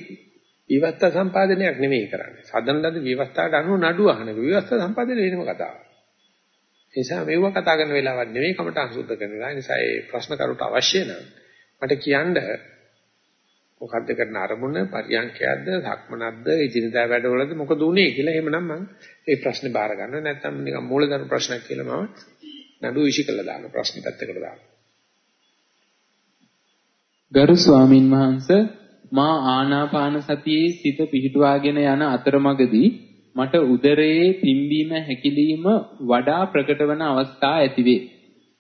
විවස්ථා සම්පාදනයක් නෙමෙයි කරන්නේ. සදන් ලද විවස්ථාට අනුව නඩුව අහන විවස්ථා සම්පාදනය වෙනම කතාවක්. ඒ නිසා මේව කතා කරන වෙලාවක් නෙමෙයි කමඨාන් සුද්ධ කරන වෙලාව. ඒ නිසා මේ ප්‍රශ්න කරුට අවශ්‍ය නම් මට කියන්න මොකද්ද කරන අරමුණ? පරියන්කයක්ද සක්මනක්ද? ඉදිනදා වැඩවලද? මොකද උනේ කියලා එහෙමනම් මම ඒ ප්‍රශ්නේ බාර ගන්නවා. නැත්නම් නිකන් මූලධර්ම ප්‍රශ්නයක් කියලා මම නඩුව විශ්ි කළා දාන ප්‍රශ්න පැත්තකට දානවා ගරු ස්වාමින් වහන්සේ මා ආනාපාන සතියේ සිත පිහිටුවාගෙන යන අතරමඟදී මට උදරයේ පිම්බීම හැකිලිම වඩා ප්‍රකට වන අවස්ථා ඇතිවේ.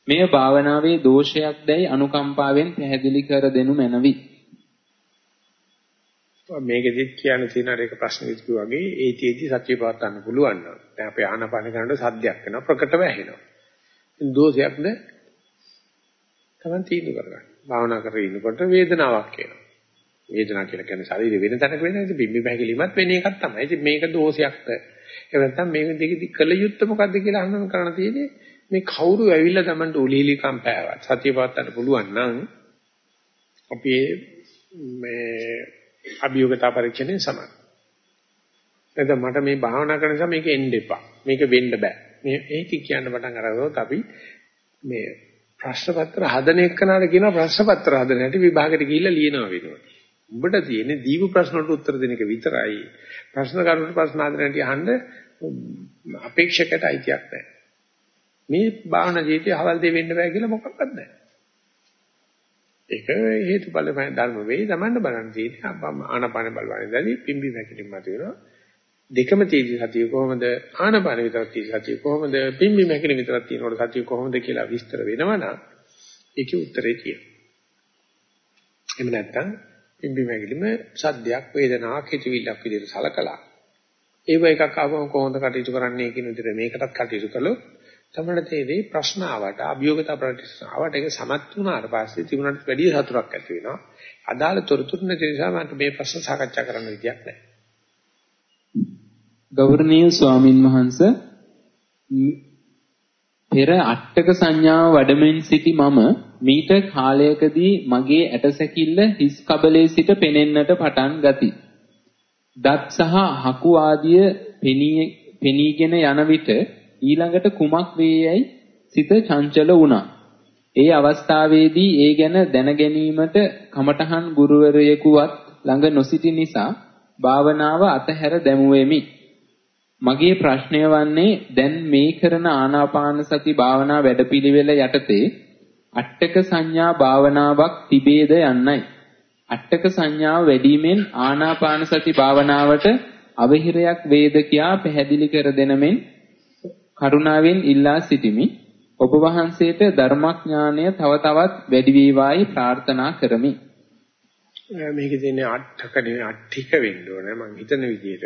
මෙය භාවනාවේ දෝෂයක් දැයි අනුකම්පාවෙන් පැහැදිලි කර දෙනු මැනවි. මේකෙදිත් කියන්න තියෙන අර එක ප්‍රශ්නෙක වගේ ඒතිෙදි සත්‍ය පවත් ගන්න පුළුවන් නම් දැන් අපි ආනාපාන කරනකොට සද්දයක් වෙනවා ප්‍රකටව ඇහෙනවා. දෝෂයක්ද? Taman තීන්දුව කරගන්න. භාවනා කරගෙන ඉන්නකොට වේදනාවක් එනවා. වේදනාව කියලා කියන්නේ ශරීරෙ වෙන තැනක වෙන ඉතින් බිම්බි පැකිලිමත් වෙන එකක් තමයි. ඉතින් මේක දෝෂයක්ද? එහෙම නැත්නම් මේක දෙකදී කළ යුත්තේ මොකද්ද කියලා අහන්න කරණ තියෙන්නේ මේ කවුරු ඇවිල්ලා Tamanට උලීලිකම් පෑවත් සතිය පවත්වන්න පුළුවන් නම් අපි මේ අභියෝගතා පරීක්ෂණයෙන් සමාන. එතකොට මට මේ භාවනා කරන නිසා මේක එන්න එපා. මේක වෙන්න බෑ. මේ ඒක කියන්න පටන් අරගොත් අපි මේ ප්‍රශ්න පත්‍ර හදන එක්කනට කියනවා ප්‍රශ්න පත්‍ර හදන හැටි විභාගෙට ගිහිල්ලා ලියනවා වෙනවා. උඹට තියෙන්නේ දීපු ප්‍රශ්න වලට උත්තර දෙන එක විතරයි. ප්‍රශ්න කරුණු ප්‍රශ්න හදන හැටි අහන්න අපේක්ෂකට අයිතියක් නැහැ. මේ භාවනා ජීවිතය හවල් දෙ වෙන්න බෑ කියලා මොකක්වත් නැහැ. ඒක හේතුඵල ධර්ම වෙයි තමන්න බලන්න තියෙන්නේ. ආනපාන බලවන්නේ දැදී පිම්බි වැකිලින් මත වෙනවා. දෙකම තියෙදි සතිය කොහොමද ආනපාන විතරක් තියෙදි සතිය කොහොමද පිම්බි මැකින විතරක් තියෙනකොට සතිය කොහොමද කියලා විස්තර වෙනවනම් ඒකේ උත්තරේ තියෙනවා. එහෙම නැත්නම් පිම්බි මැකිලිම සද්දයක් වේදනාවක් හිතවිල්ලක් විදිහට සලකලා ඒව එකක් ආවම කොහොමද කටයුතු කරන්නේ කියන විදිහට මේකටත් කටයුතු කළොත් තමයි තේරෙයි ප්‍රශ්න ආවට අභියෝගතා ප්‍රතිස්ස ආවට ඒක සමත් වුණාට පස්සේ තිබුණාට වැඩි සතුටක් ඇති වෙනවා. අදාළ තොරතුරු නැති නිසා මට මේ ප්‍රශ්න සාකච්ඡා කරන්න විදියක් නැහැ. ගෞරවනීය ස්වාමින් වහන්ස පෙර අට්ටක සංඥාව වඩමින් සිටි මම මීට කාලයකදී මගේ ඇටසැකිල්ල හිස් කබලේ සිට පෙනෙන්නට පටන් ගති. දත් සහ හකු ආදිය පෙනීගෙන යන විට ඊළඟට කුමක් වේයයි සිත චංචල වුණා. ඒ අවස්ථාවේදී ඒ ගැන දැන ගැනීමට කමඨහන් ගුරුවරයෙකුවත් ළඟ නොසිටි නිසා භාවනාව අතහැර දැමුවෙමි. මගේ ප්‍රශ්නය වන්නේ දැන් මේ කරන ආනාපාන සති භාවනා වැඩපිළිවෙල යටතේ අට්ටක සංඥා භාවනාවක් තිබේද යන්නයි. අට්ටක සංඥාව වැඩිමෙන් ආනාපාන සති භාවනාවට අවහිරයක් වේද කියා පැහැදිලි කර දෙනමෙන් කරුණාවෙන් ඉල්ලා සිටිමි. ඔබ වහන්සේට ධර්මඥානය තව තවත් වැඩි වේවායි ප්‍රාර්ථනා කරමි. මේකේ තියෙන අට්ඨක නෙවෙයි අට්ඨික වෙන්න ඕනේ මම හිතන විදිහට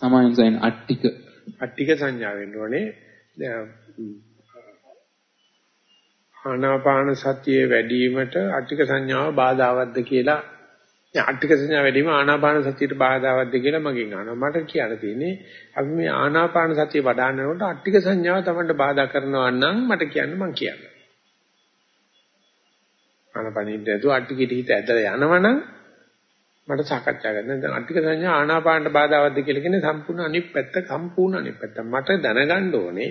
සමායන් සයින් අට්ටික අට්ටික සංඥා වෙන්න ඕනේ ආනාපාන සතියේ වැඩිවීමට අට්ටික සංඥාව බාධාවත්ද කියලා අට්ටික සංඥා වැඩිවීම ආනාපාන සතියට බාධාවත්ද කියලා මගෙන් අහනවා මට කියන්න තියෙන්නේ අපි මේ ආනාපාන සතිය වඩාන්නකොට අට්ටික සංඥාව තමයි බාධා කරනවා නම් මට කියන්න මං කියන්නේ ආනාපානින්ද ඇතු අට්ටිකෙට හිත ඇදලා යනවනම් මට සාකච්ඡා කරන්න. දැන් අට්ටික සංඥා ආනාපානට බාධාවත්ද කියලා කියන්නේ සම්පූර්ණ අනිත් පැත්ත සම්පූර්ණ අනිත් පැත්ත. මට දැනගන්න ඕනේ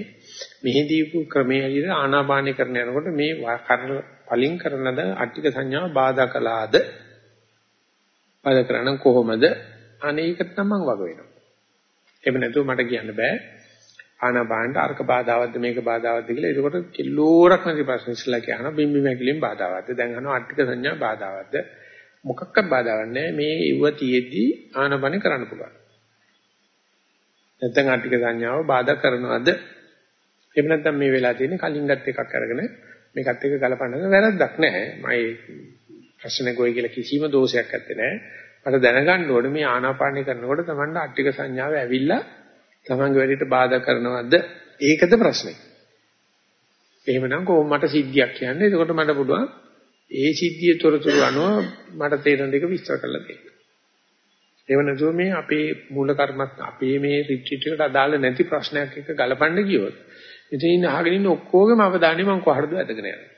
මෙහි දීපු ක්‍රමයේ හැටියට ආනාපානය කරන යනකොට මේ කරන පලින් කරනද අට්ටික සංඥාව බාධා කළාද? බාධා කරන කොහොමද? අනේකට නම් මම වග වෙනවා. එහෙම නැතුව මට කියන්න බෑ. ආනාපානට අර්ක බාධාවත්ද මේක බාධාවත්ද කියලා. ඒකකොට කිලෝරක් නැති ප්‍රශ්න ඉස්සලා කියනවා බිම්බි මැකිලින් බාධාවත්ද? දැන් අහනවා අට්ටික සංඥා බාධාවත්ද? මොකක්වත් බාධාවක් නැහැ. මේ ඉව තියෙද්දි ආනපන කරන්න පුළුවන්. නැත්නම් ආටික සංඥාව බාධා කරනවද? එහෙම නැත්නම් මේ වෙලා තියෙන්නේ කලින්ගත් එකක් අරගෙන මේකත් එක්ක ගලපන්න වැරද්දක් නැහැ. මම ප්‍රශ්න ගොයි කියලා කිසිම දෝෂයක් නැත්තේ නෑ. මට දැනගන්න ඕනේ මේ ආනාපානය කරනකොට Tamanne අට්ටික සංඥාව ඇවිල්ලා Tamange වැඩිට බාධා කරනවද? ඒකද ප්‍රශ්නේ. එහෙමනම් කොහොම මට සිද්ධියක් කියන්නේ? එතකොට මට පුළුවන් ඒ සිද්ධිය තොරතුරු අනුව මට තේරෙන දෙක විස්තර කරලා දෙන්න. ඒව නැතුව මේ අපේ මූල කර්මත් අපේ මේ රිට්‍රීට් එකට අදාළ නැති ප්‍රශ්නයක් එක්ක ගලපන්න ගියොත් ඉතින් ඉන්න අහගෙන ඉන්න ඔක්කොගේම අවධානය මම කොහටද ඇදගෙන යන්නේ.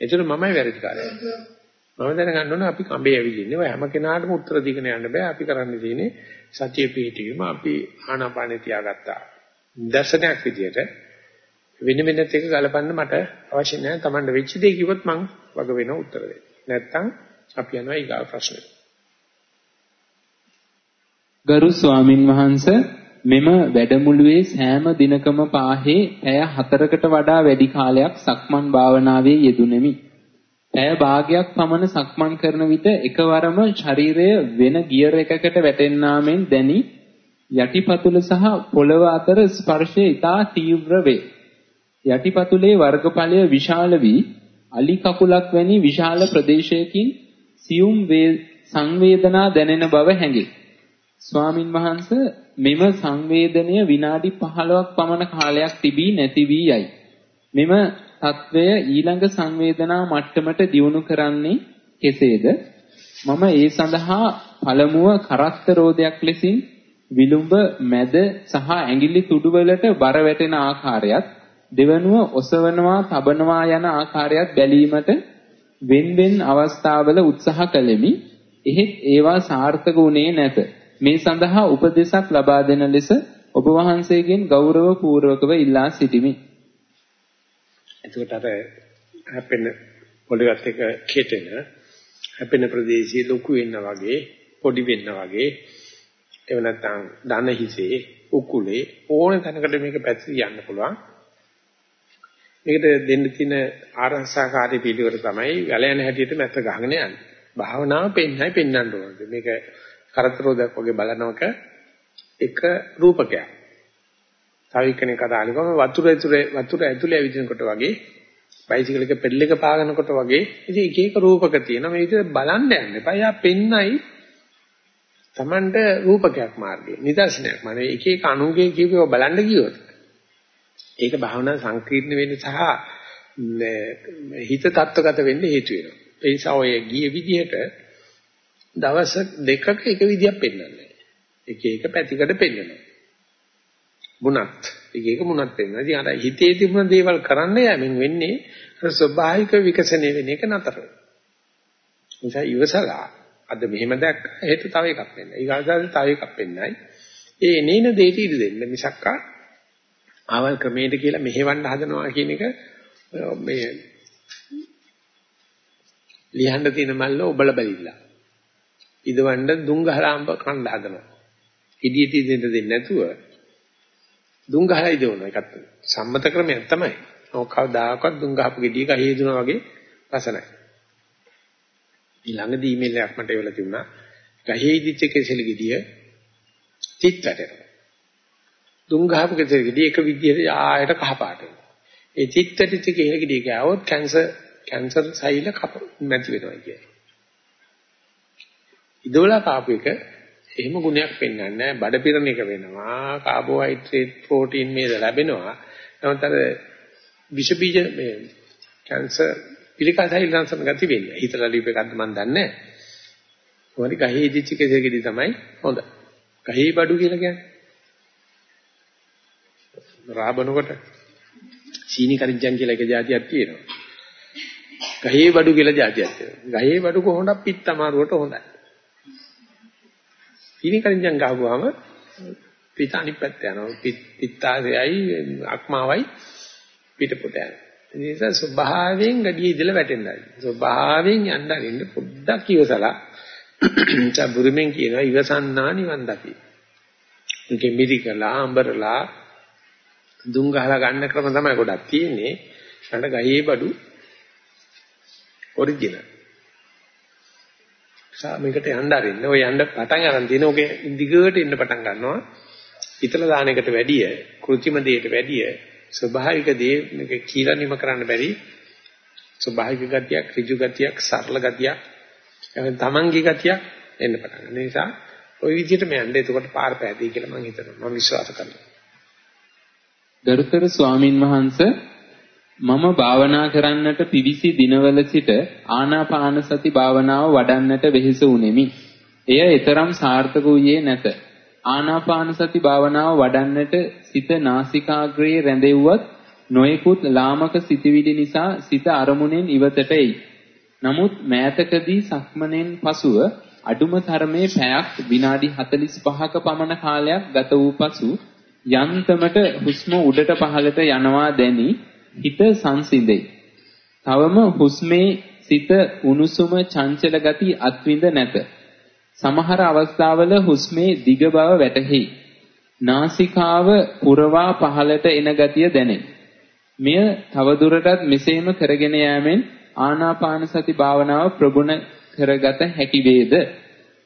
ඒතර මමයි වැරදිකාරයා. මම දැනගන්න ඕනේ අපි කඹේ ඇවිදින්නේ. ඔය හැම කෙනාටම උත්තර දීගෙන යන්න බෑ. අපි කරන්න තියෙන්නේ සතිය පිහිටීම. අපි ආනාපානෙ තියාගත්තා. දර්ශනයක් විදියට වෙන වෙනත් එක ගලපන්න මට අවශ්‍ය නැහැ. Tamanda වෙච්ච දේ කිව්වොත් මං වග වෙනවා උත්තර දෙන්න. නැත්තම් අපි යනවා ඊගා ප්‍රශ්නෙට. ගරු ස්වාමින් වහන්සේ මෙම වැඩමුළුවේ සෑම දිනකම පාහේ පැය 4කට වඩා වැඩි කාලයක් සක්මන් භාවනාවේ යෙදුණෙමි. පැය භාගයක් පමණ සක්මන් කරන විට එකවරම ශරීරය වෙන ගියර් එකකට වැටෙන්නා මෙන් දැනි යටිපතුල සහ පොළව අතර ස්පර්ශය ඉතා තීව්‍ර වේ. යටිපතුලේ වර්ගඵලය විශාල වී අලි කකුලක් වැනි විශාල ප්‍රදේශයකින් සියුම් සංවේදනා දැනෙන බව හැඟේ. ස්වාමින් වහන්සේ මෙම සංවේදනය විනාඩි 15ක් පමණ කාලයක් තිබී නැති වී යයි. මෙම తත්වය ඊළඟ සංවේදනා මට්ටමට දියුණු කරන්නේ කෙසේද? මම ඒ සඳහා පළමුව කරත්ත රෝදයක් ලෙසින් විලුඹ මැද සහ ඇඟිලි තුඩු වලට බර වැටෙන ආකාරයත් දෙවනුව ඔසවනවා තබනවා යන ආකාරයත් බැලීමට වෙන් වෙන් අවස්ථාවල උත්සාහ කළෙමි. එහෙත් ඒවා සාර්ථක වුණේ නැත. මේ සඳහා උපදේශක් ලබා දෙන ලෙස ඔබ වහන්සේගෙන් ගෞරව පූර්වකව ඉල්ලා සිටිමි. එතකොට අර හැපෙන පොළොවත් එක කෙටෙන හැපෙන ප්‍රදේශයේ ලොකු වෙන්න වගේ පොඩි වෙන්න වගේ එහෙම නැත්නම් ධන හිසේ උකුලේ ඕන තැනකට මේක පැතිරී යන්න පුළුවන්. මේකට දෙන්න තියෙන ආරක්ෂාකාරී පිළිවෙල තමයි වැල යන හැටියට මැත්ත ගහගෙන යන්නේ. භාවනාව පෙන්නයි පෙන්වන්න ඕනේ. මේක කරතරෝදක් වගේ බලනවක එක රූපකයක්. තව එක්කෙනෙක් කතා කරනකොම වතුර ඇතුලේ වතුර ඇතුලේ ඇවිදිනකොට වගේ බයිසිකල් එක පෙඩල් එක පාගනකොට වගේ ඉතින් එක එක රූපක තියෙනවා මේ විදිහට බලන්න යන්න එපා. යා පෙන්නයි Tamanට රූපකයක් මාර්ගය. නිදර්ශනයක්. මම එක එක අනුගේ කියපේව බලන්න ගියොත් ඒක භාවනා සංකීර්ණ වෙන්න සහ හිත තත්ත්වගත වෙන්න හේතු වෙනවා. ඒ නිසා ඔය ගිය විදිහට දවස් දෙකක එක විදියක් පෙන්වන්නේ. එක එක පැතිකඩ පෙන්වනවා. මුණත් එක එක මුණත් පෙන්වනවා. ඉතින් අර හිතේ තිබුණ දේවල් කරන්න යමින් වෙන්නේ අර ස්වභාවික විකසනය වෙන එක නතර වෙනවා. නිසා ඉවසලා අද මෙහෙම දැක්ක හෙට තව එකක් වෙන්න. ඊගාසාවේ තව එකක් වෙන්නයි. ඒ එනේන දෙයට ඉඩ දෙන්න මිසක්කා ආවල් ක්‍රමයට කියලා මෙහෙවන්න හදනවා කියන එක මේ ලියන්න තියෙන මල්ල ඔබල බැලිලා. ඉදවන්න දුම් ගහලා අම්බ කන්න හදනවා. ඉදියට දෙන්න දෙන්නේ නැතුව දුම් ගහලා ඉදවනවා ඒකත් සම්මත ක්‍රමයක් තමයි. ඔක කවදාකවත් දුම් ගහපු ගෙඩිය ගහේ දුනා වගේ රස නැහැ. ඊළඟදී ඊමේල් එකක් මට එවලා තිබුණා. ගහේ ඉදිච්ච කෙසෙල් ගෙඩිය තිත් වැටෙනවා. දුම් ගහපු කෙසෙල් ගෙඩිය එක විදිහට ආයෙට කහපාට වෙනවා. ඒ තිත් වැටිච්ච කෙසෙල් ගෙඩිය ගාවොත් කැන්සර් කැන්සර් සෛල කප නැති වෙනවා කියන්නේ. ඉදවලා කාපු එක එහෙම ගුණයක් පෙන්වන්නේ නැහැ. බඩ පිරණ එක වෙනවා. කාබෝහයිඩ්‍රේට් ප්‍රෝටීන් මේද ලැබෙනවා. නමුත් අර විෂ බීජ මේ කැන්සර් පිළිකා සෛල රංශන ගති වෙන්නේ. හිතලා ලියප එකක්ද මන් දන්නේ නැහැ. මොකද ගහේ ඉදිච්ච කෙසෙකෙදි තමයි හොඳ. ගහේ බඩු කියලා කියන්නේ. රාබනකොට සීනි කරින්ජන් කියලා එක જાතියක් තියෙනවා. ගහේ බඩු කියලා જાතියක් තියෙනවා. ගහේ බඩු කොහොමද පිත්ත අමාරුවට හොඳයි. සීනි කරින්ජන් ගහපුවාම පිට අනිත් පැත්ත යනවා. පිත්තාසයයි අක්මාවයි පිටපොට යනවා. ඒ නිසා ස්වභාවයෙන් ගඩිය ඉදලා වැටෙන්නයි. ස්වභාවයෙන් යන්න අරින්න පොඩ්ඩක් ඉවසලා චබුරුමෙන් කියනවා ඉවසන්නා නිවන් දකි. ඒකෙ මිරිකලා අඹරලා දුම් ගහලා ගන්න ක්‍රම තමයි ගොඩක් තියෙන්නේ. ඊට ගහේ බඩු ඔරිජිනල්. මේකට යන්න ආරින්න. ඔය යන්න පටන් ගන්න දින ඔගේ දිගට ඉන්න පටන් ගන්නවා. හිතලා දාන එකට වැඩිය, කෘත්‍රිම දෙයට වැඩිය ස්වභාවික දේ මේක කියලා නිම කරන්න බැරි. ස්වභාවික ගතියක්, ඍජු ගතියක්, සරල ගතියක්, තමන්ගේ ගතියක් එන්න පටන් ගන්න. ඒ නිසා ওই විදිහට මේ යන්න එතකොට පාර පෑදී කියලා මම හිතනවා. මම විශ්වාස කරනවා. ගරුතර ස්වාමින් වහන්සේ මම භාවනා කරන්නට පිවිසි දිනවල සිට ආනාපාන සති භාවනාව වඩන්නට වෙහෙස වුනිමි. එය ඊතරම් සාර්ථක වූයේ නැත. ආනාපාන සති භාවනාව වඩන්නට සිත නාසිකාග්‍රයේ රැඳෙව්වත් නොයෙකුත් ලාමක සිටිවිලි නිසා සිත අරමුණෙන් ඉවතට එයි. නමුත් මෑතකදී සක්මණෙන් පසුව අඩුම තරමේ පැයක් විනාඩි 45ක පමණ කාලයක් ගත වූ පසු යන්තමට හුස්ම උඩට පහළට යනවා දැනි හිත සංසිඳෙයි. තවම හුස්මේ සිත උණුසුම චංචල ගති අත්විඳ නැත. සමහර අවස්ථාවල හුස්මේ දිග බව වැටහෙයි. නාසිකාව පුරවා පහළට එන ගතිය දැනේ. මෙය තවදුරටත් මෙසේම කරගෙන යාමෙන් ආනාපාන සති භාවනාව ප්‍රගුණ කරගත හැකි වේද?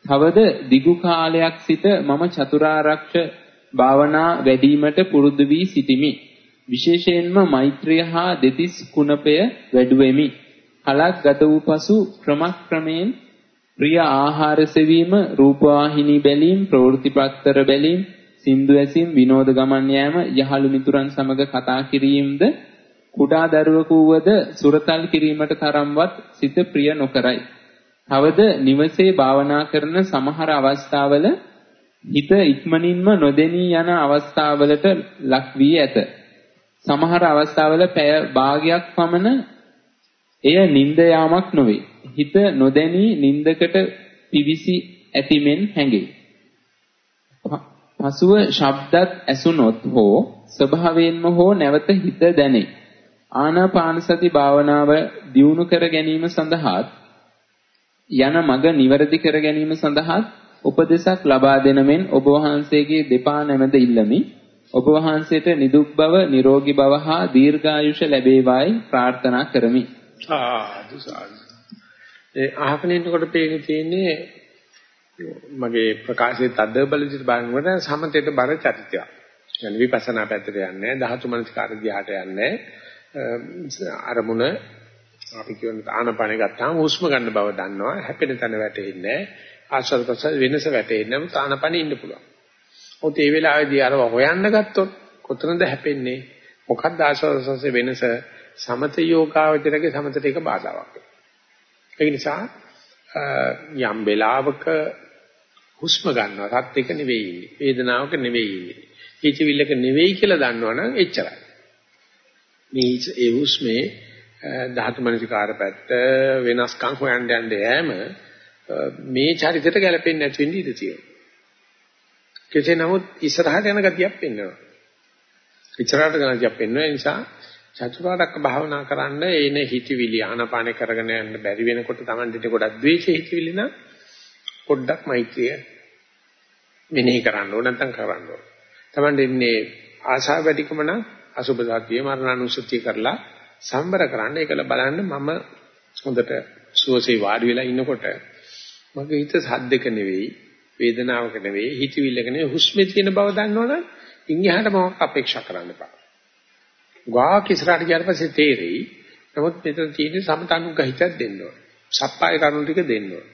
තවද දිගු කාලයක් සිට මම චතුරාර්යක්ෂ භාවනා වැඩිවීමට පුරුදු වී සිටිමි. විශේෂයෙන්ම මෛත්‍රිය හා දෙතිස් කුණපය වැඩුවෙමි. කලක් ගත වූ පසු ක්‍රමක්‍රමයෙන් ප්‍රිය ආහාර සෙවීම, රූපවාහිනී බැලීම්, ප්‍රවෘත්ති පත්තර බැලීම්, සින්දු ඇසීම්, විනෝද ගමන් යාම, යහළු මිතුරන් සමග කතා කිරීමද කුඩා දරුවෙකු වුවද සුරතල් කිරීමට තරම්වත් සිත ප්‍රිය නොකරයි. තවද නිවසේ භාවනා කරන සමහර අවස්ථාවල හිත ඉක්මනින්ම නොදෙනී යන අවස්ථාවලට ලක් වී ඇත. සමහර අවස්ථාවල පැය භාගයක් පමණ එය නිନ୍ଦ යාමක් නොවේ. හිත නොදැනී නින්දකට පිවිසි ඇතිමෙන් හැඟේ. පසුව ශබ්දත් ඇසුනොත් හෝ ස්වභාවයෙන්ම හෝ නැවත හිත දැනේ. ආනාපාන සති භාවනාව දියුණු කර ගැනීම සඳහාත් යන මඟ නිවැරදි කර ගැනීම සඳහාත් උපදේශක් ලබා දෙන මෙන් ඔබ වහන්සේගේ දෙපා නැමද ඉල්ලමි. ඔබ වහන්සේට නිදුක් බව, නිරෝගී බව හා දීර්ඝායුෂ ලැබේවායි ප්‍රාර්ථනා කරමි. සාදු සාදු. ඒ අහගෙන ඉන්නකොට පේන්නේ තියෙන්නේ මගේ ප්‍රකාශයේ තද බල විදිහට බලනකොට සමතේට බර චරිතයක්. يعني විපස්සනා පැත්තට යන්නේ ධාතු මනස්කාර දිහාට යන්නේ අරමුණ අපි කියන ආනපන ගත්තාම හුස්ම ගන්න බව දන්නවා හැපෙන තැන වැටෙන්නේ ආශ්වාස ප්‍රශ්වාස වෙනස වැටෙන්නේ නම් ආනපන ඉන්න පුළුවන්. ඔත් ඒ වෙලාවේදී අරව හොයන්න ගත්තොත් කොතනද හැපෙන්නේ මොකක්ද ආශ්වාස ප්‍රශ්වාස වෙනස සමත යෝගාවචරගේ සමතට එක බාධාවක්. ඒ නිසා යම් වෙලාවක හුස්ම ගන්නවා සත් එක නෙවෙයි ඉන්නේ. වේදනාවක නෙවෙයි ඉන්නේ. හිතවිල්ලක නෙවෙයි කියලා දන්නවනම් එච්චරයි. මේ ඒ හුස්මේ ධාතු මනසිකාර පැත්ත වෙනස්කම් හොයන්න යන්න යෑම මේ චරිතයට ගැලපෙන්නේ නැති වෙන්න ඉඩ තියෙනවා. කෙසේ නමුත් ඉස්සරහට යන ගතියක් පෙන්වනවා. ඉස්සරහට යන ගතියක් පෙන්වන නිසා චතුරාර්යක භාවනා කරන්න එන හිතවිලි ආනපාන කරගෙන යන්න බැරි වෙනකොට Tamandට ගොඩක් ද්වේෂ හිතවිලි නම් පොඩ්ඩක් මෛත්‍රිය මෙනෙහි කරන්න ඕන නැත්නම් කරන්න ඕන. Tamand ඉන්නේ ආශාව වැඩිකම නම් අසුබ සතිය මරණානුස්සතිය කරලා සම්බර කරන්න ඒකල බලන්න මම හොඳට සුවසේ වාඩි වෙලා ඉන්නකොට මගේ හිත සද්දක නෙවෙයි වේදනාවක නෙවෙයි හිතවිල්ලක නෙවෙයි හුස්මේ තියෙන බව දන්නවනම් ඉන් එහාට මොකක් අපේක්ෂා කරන්න එපා. ගා කිසරාට ගියාට පස්සේ තේරෙයි. නමුත් මෙතන තියෙන සමතනුගහිතක් දෙන්න ඕන. සප්පාය කරුණු ටික දෙන්න ඕන.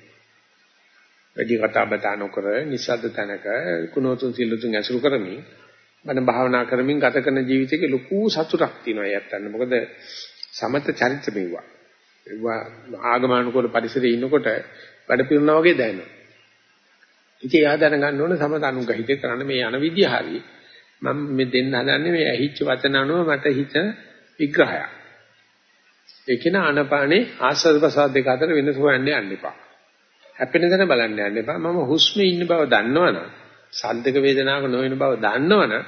වැඩි කතා බතා නොකර නිසද්ද තැනක කුණෝතුන් සිල්ලුතුන් ඇසුරු කරමින් මන භාවනා කරමින් ගත කරන ජීවිතයක ලොකු සතුටක් තියෙනවා යත්තන්න. මොකද සමත චරිත මෙවුවා. ඒවා ආගමනුකූල පරිසරයේ ඉන්නකොට වැඩ පිරුණා වගේ දැනෙනවා. ඉතින් එයා දැනගන්න ඕනේ සමත අනුගහිත කරන්න මේ යන විදිය හරියි. මම මේ දෙන්න හදන්නේ මේ ඇහිච්ච වචන අනුව මට හිත විග්‍රහයක්. ඒ කියන ආනපානේ ආස්වාද ප්‍රසාද දෙක අතර වෙනස හොයන්න යන්න එපා. හැපෙන තැන බලන්න යන්න එපා. මම හුස්මේ ඉන්න බව දන්නවනම්, සද්දක වේදනාවක නොවන බව දන්නවනම්,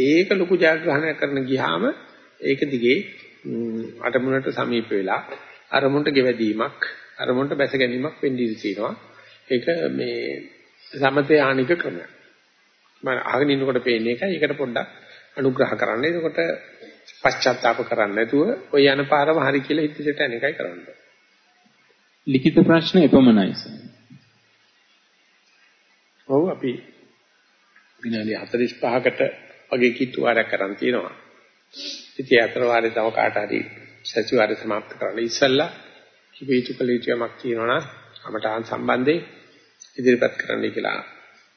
ඒක ලොකු ජයග්‍රහණයක් කරන ගියාම ඒක දිගේ අටමුණට සමීප වෙලා අරමුණට ගෙවැදීමක්, අරමුණට බැස ගැනීමක් වෙන්න ඉඩ තියෙනවා. ඒක මේ සමතේ ආනික ක්‍රමයක්. මම අහගෙන ඉන්නකොට පේන්නේ එකයි. ඒකට පොඩ්ඩක් අනුග්‍රහ කරන්න. එතකොට පශ්චාත්තාප කරන්නේ නැතුව ඔය යන පාරම හරි කියලා හිතෙට යන එකයි කරන්න. ලිඛිත ප්‍රශ්න එපමණයි. ඔව් අපි විනාඩි 45කට වගේ කිට්ටු වාරයක් කරන් තියෙනවා. ඉතින් අතර වාරේ තව කාට හරි සතිವಾರය સમાપ્ત කරන්න ඉස්සෙල්ලා කිවිතු කළ යුතුමක් තියෙනවා නම් අපට ආන් සම්බන්ධයෙන් ඉදිරිපත් කරන්න කියලා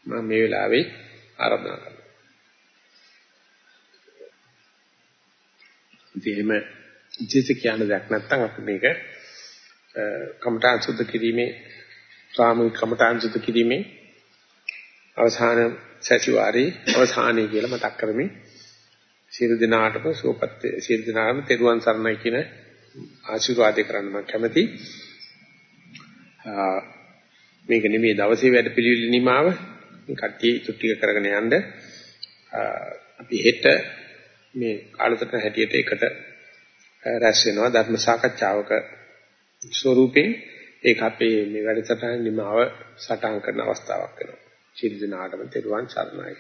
මම මේ වෙලාවේ ආරාධනා කරනවා. ඉතින් එහෙම ඉතින් කියන දෙයක් නැත්නම් අපි මේක කමඨාන් සුද්ධ කිරීමේ සාමූහික කමඨාන් සුද්ධ කිරීමේ අවසාන සතිವಾರේ අවසානයේ කියලා මතක් කරමින් සියලු දෙනාටම සුවපත් සියලු දෙනාටම තෙරුවන් සරණයි කියන ආශිර්වාදේ කරන්න මම කැමතියි. මේක නෙමෙයි දවසේ වැඩ පිළිවිල නිමාව. මේ කට්ටිය තුට්ටික කරගෙන යන්න අපි හෙට මේ කාලසටහන හැටියට එකට රැස් වෙනවා ධර්ම සාකච්ඡාවක ස්වරූපයෙන් ඒක අපේ මේ වැඩසටහන නිමාව සටහන් කරන අවස්ථාවක් වෙනවා. සිල් දිනාටම තෙරුවන් සරණයි.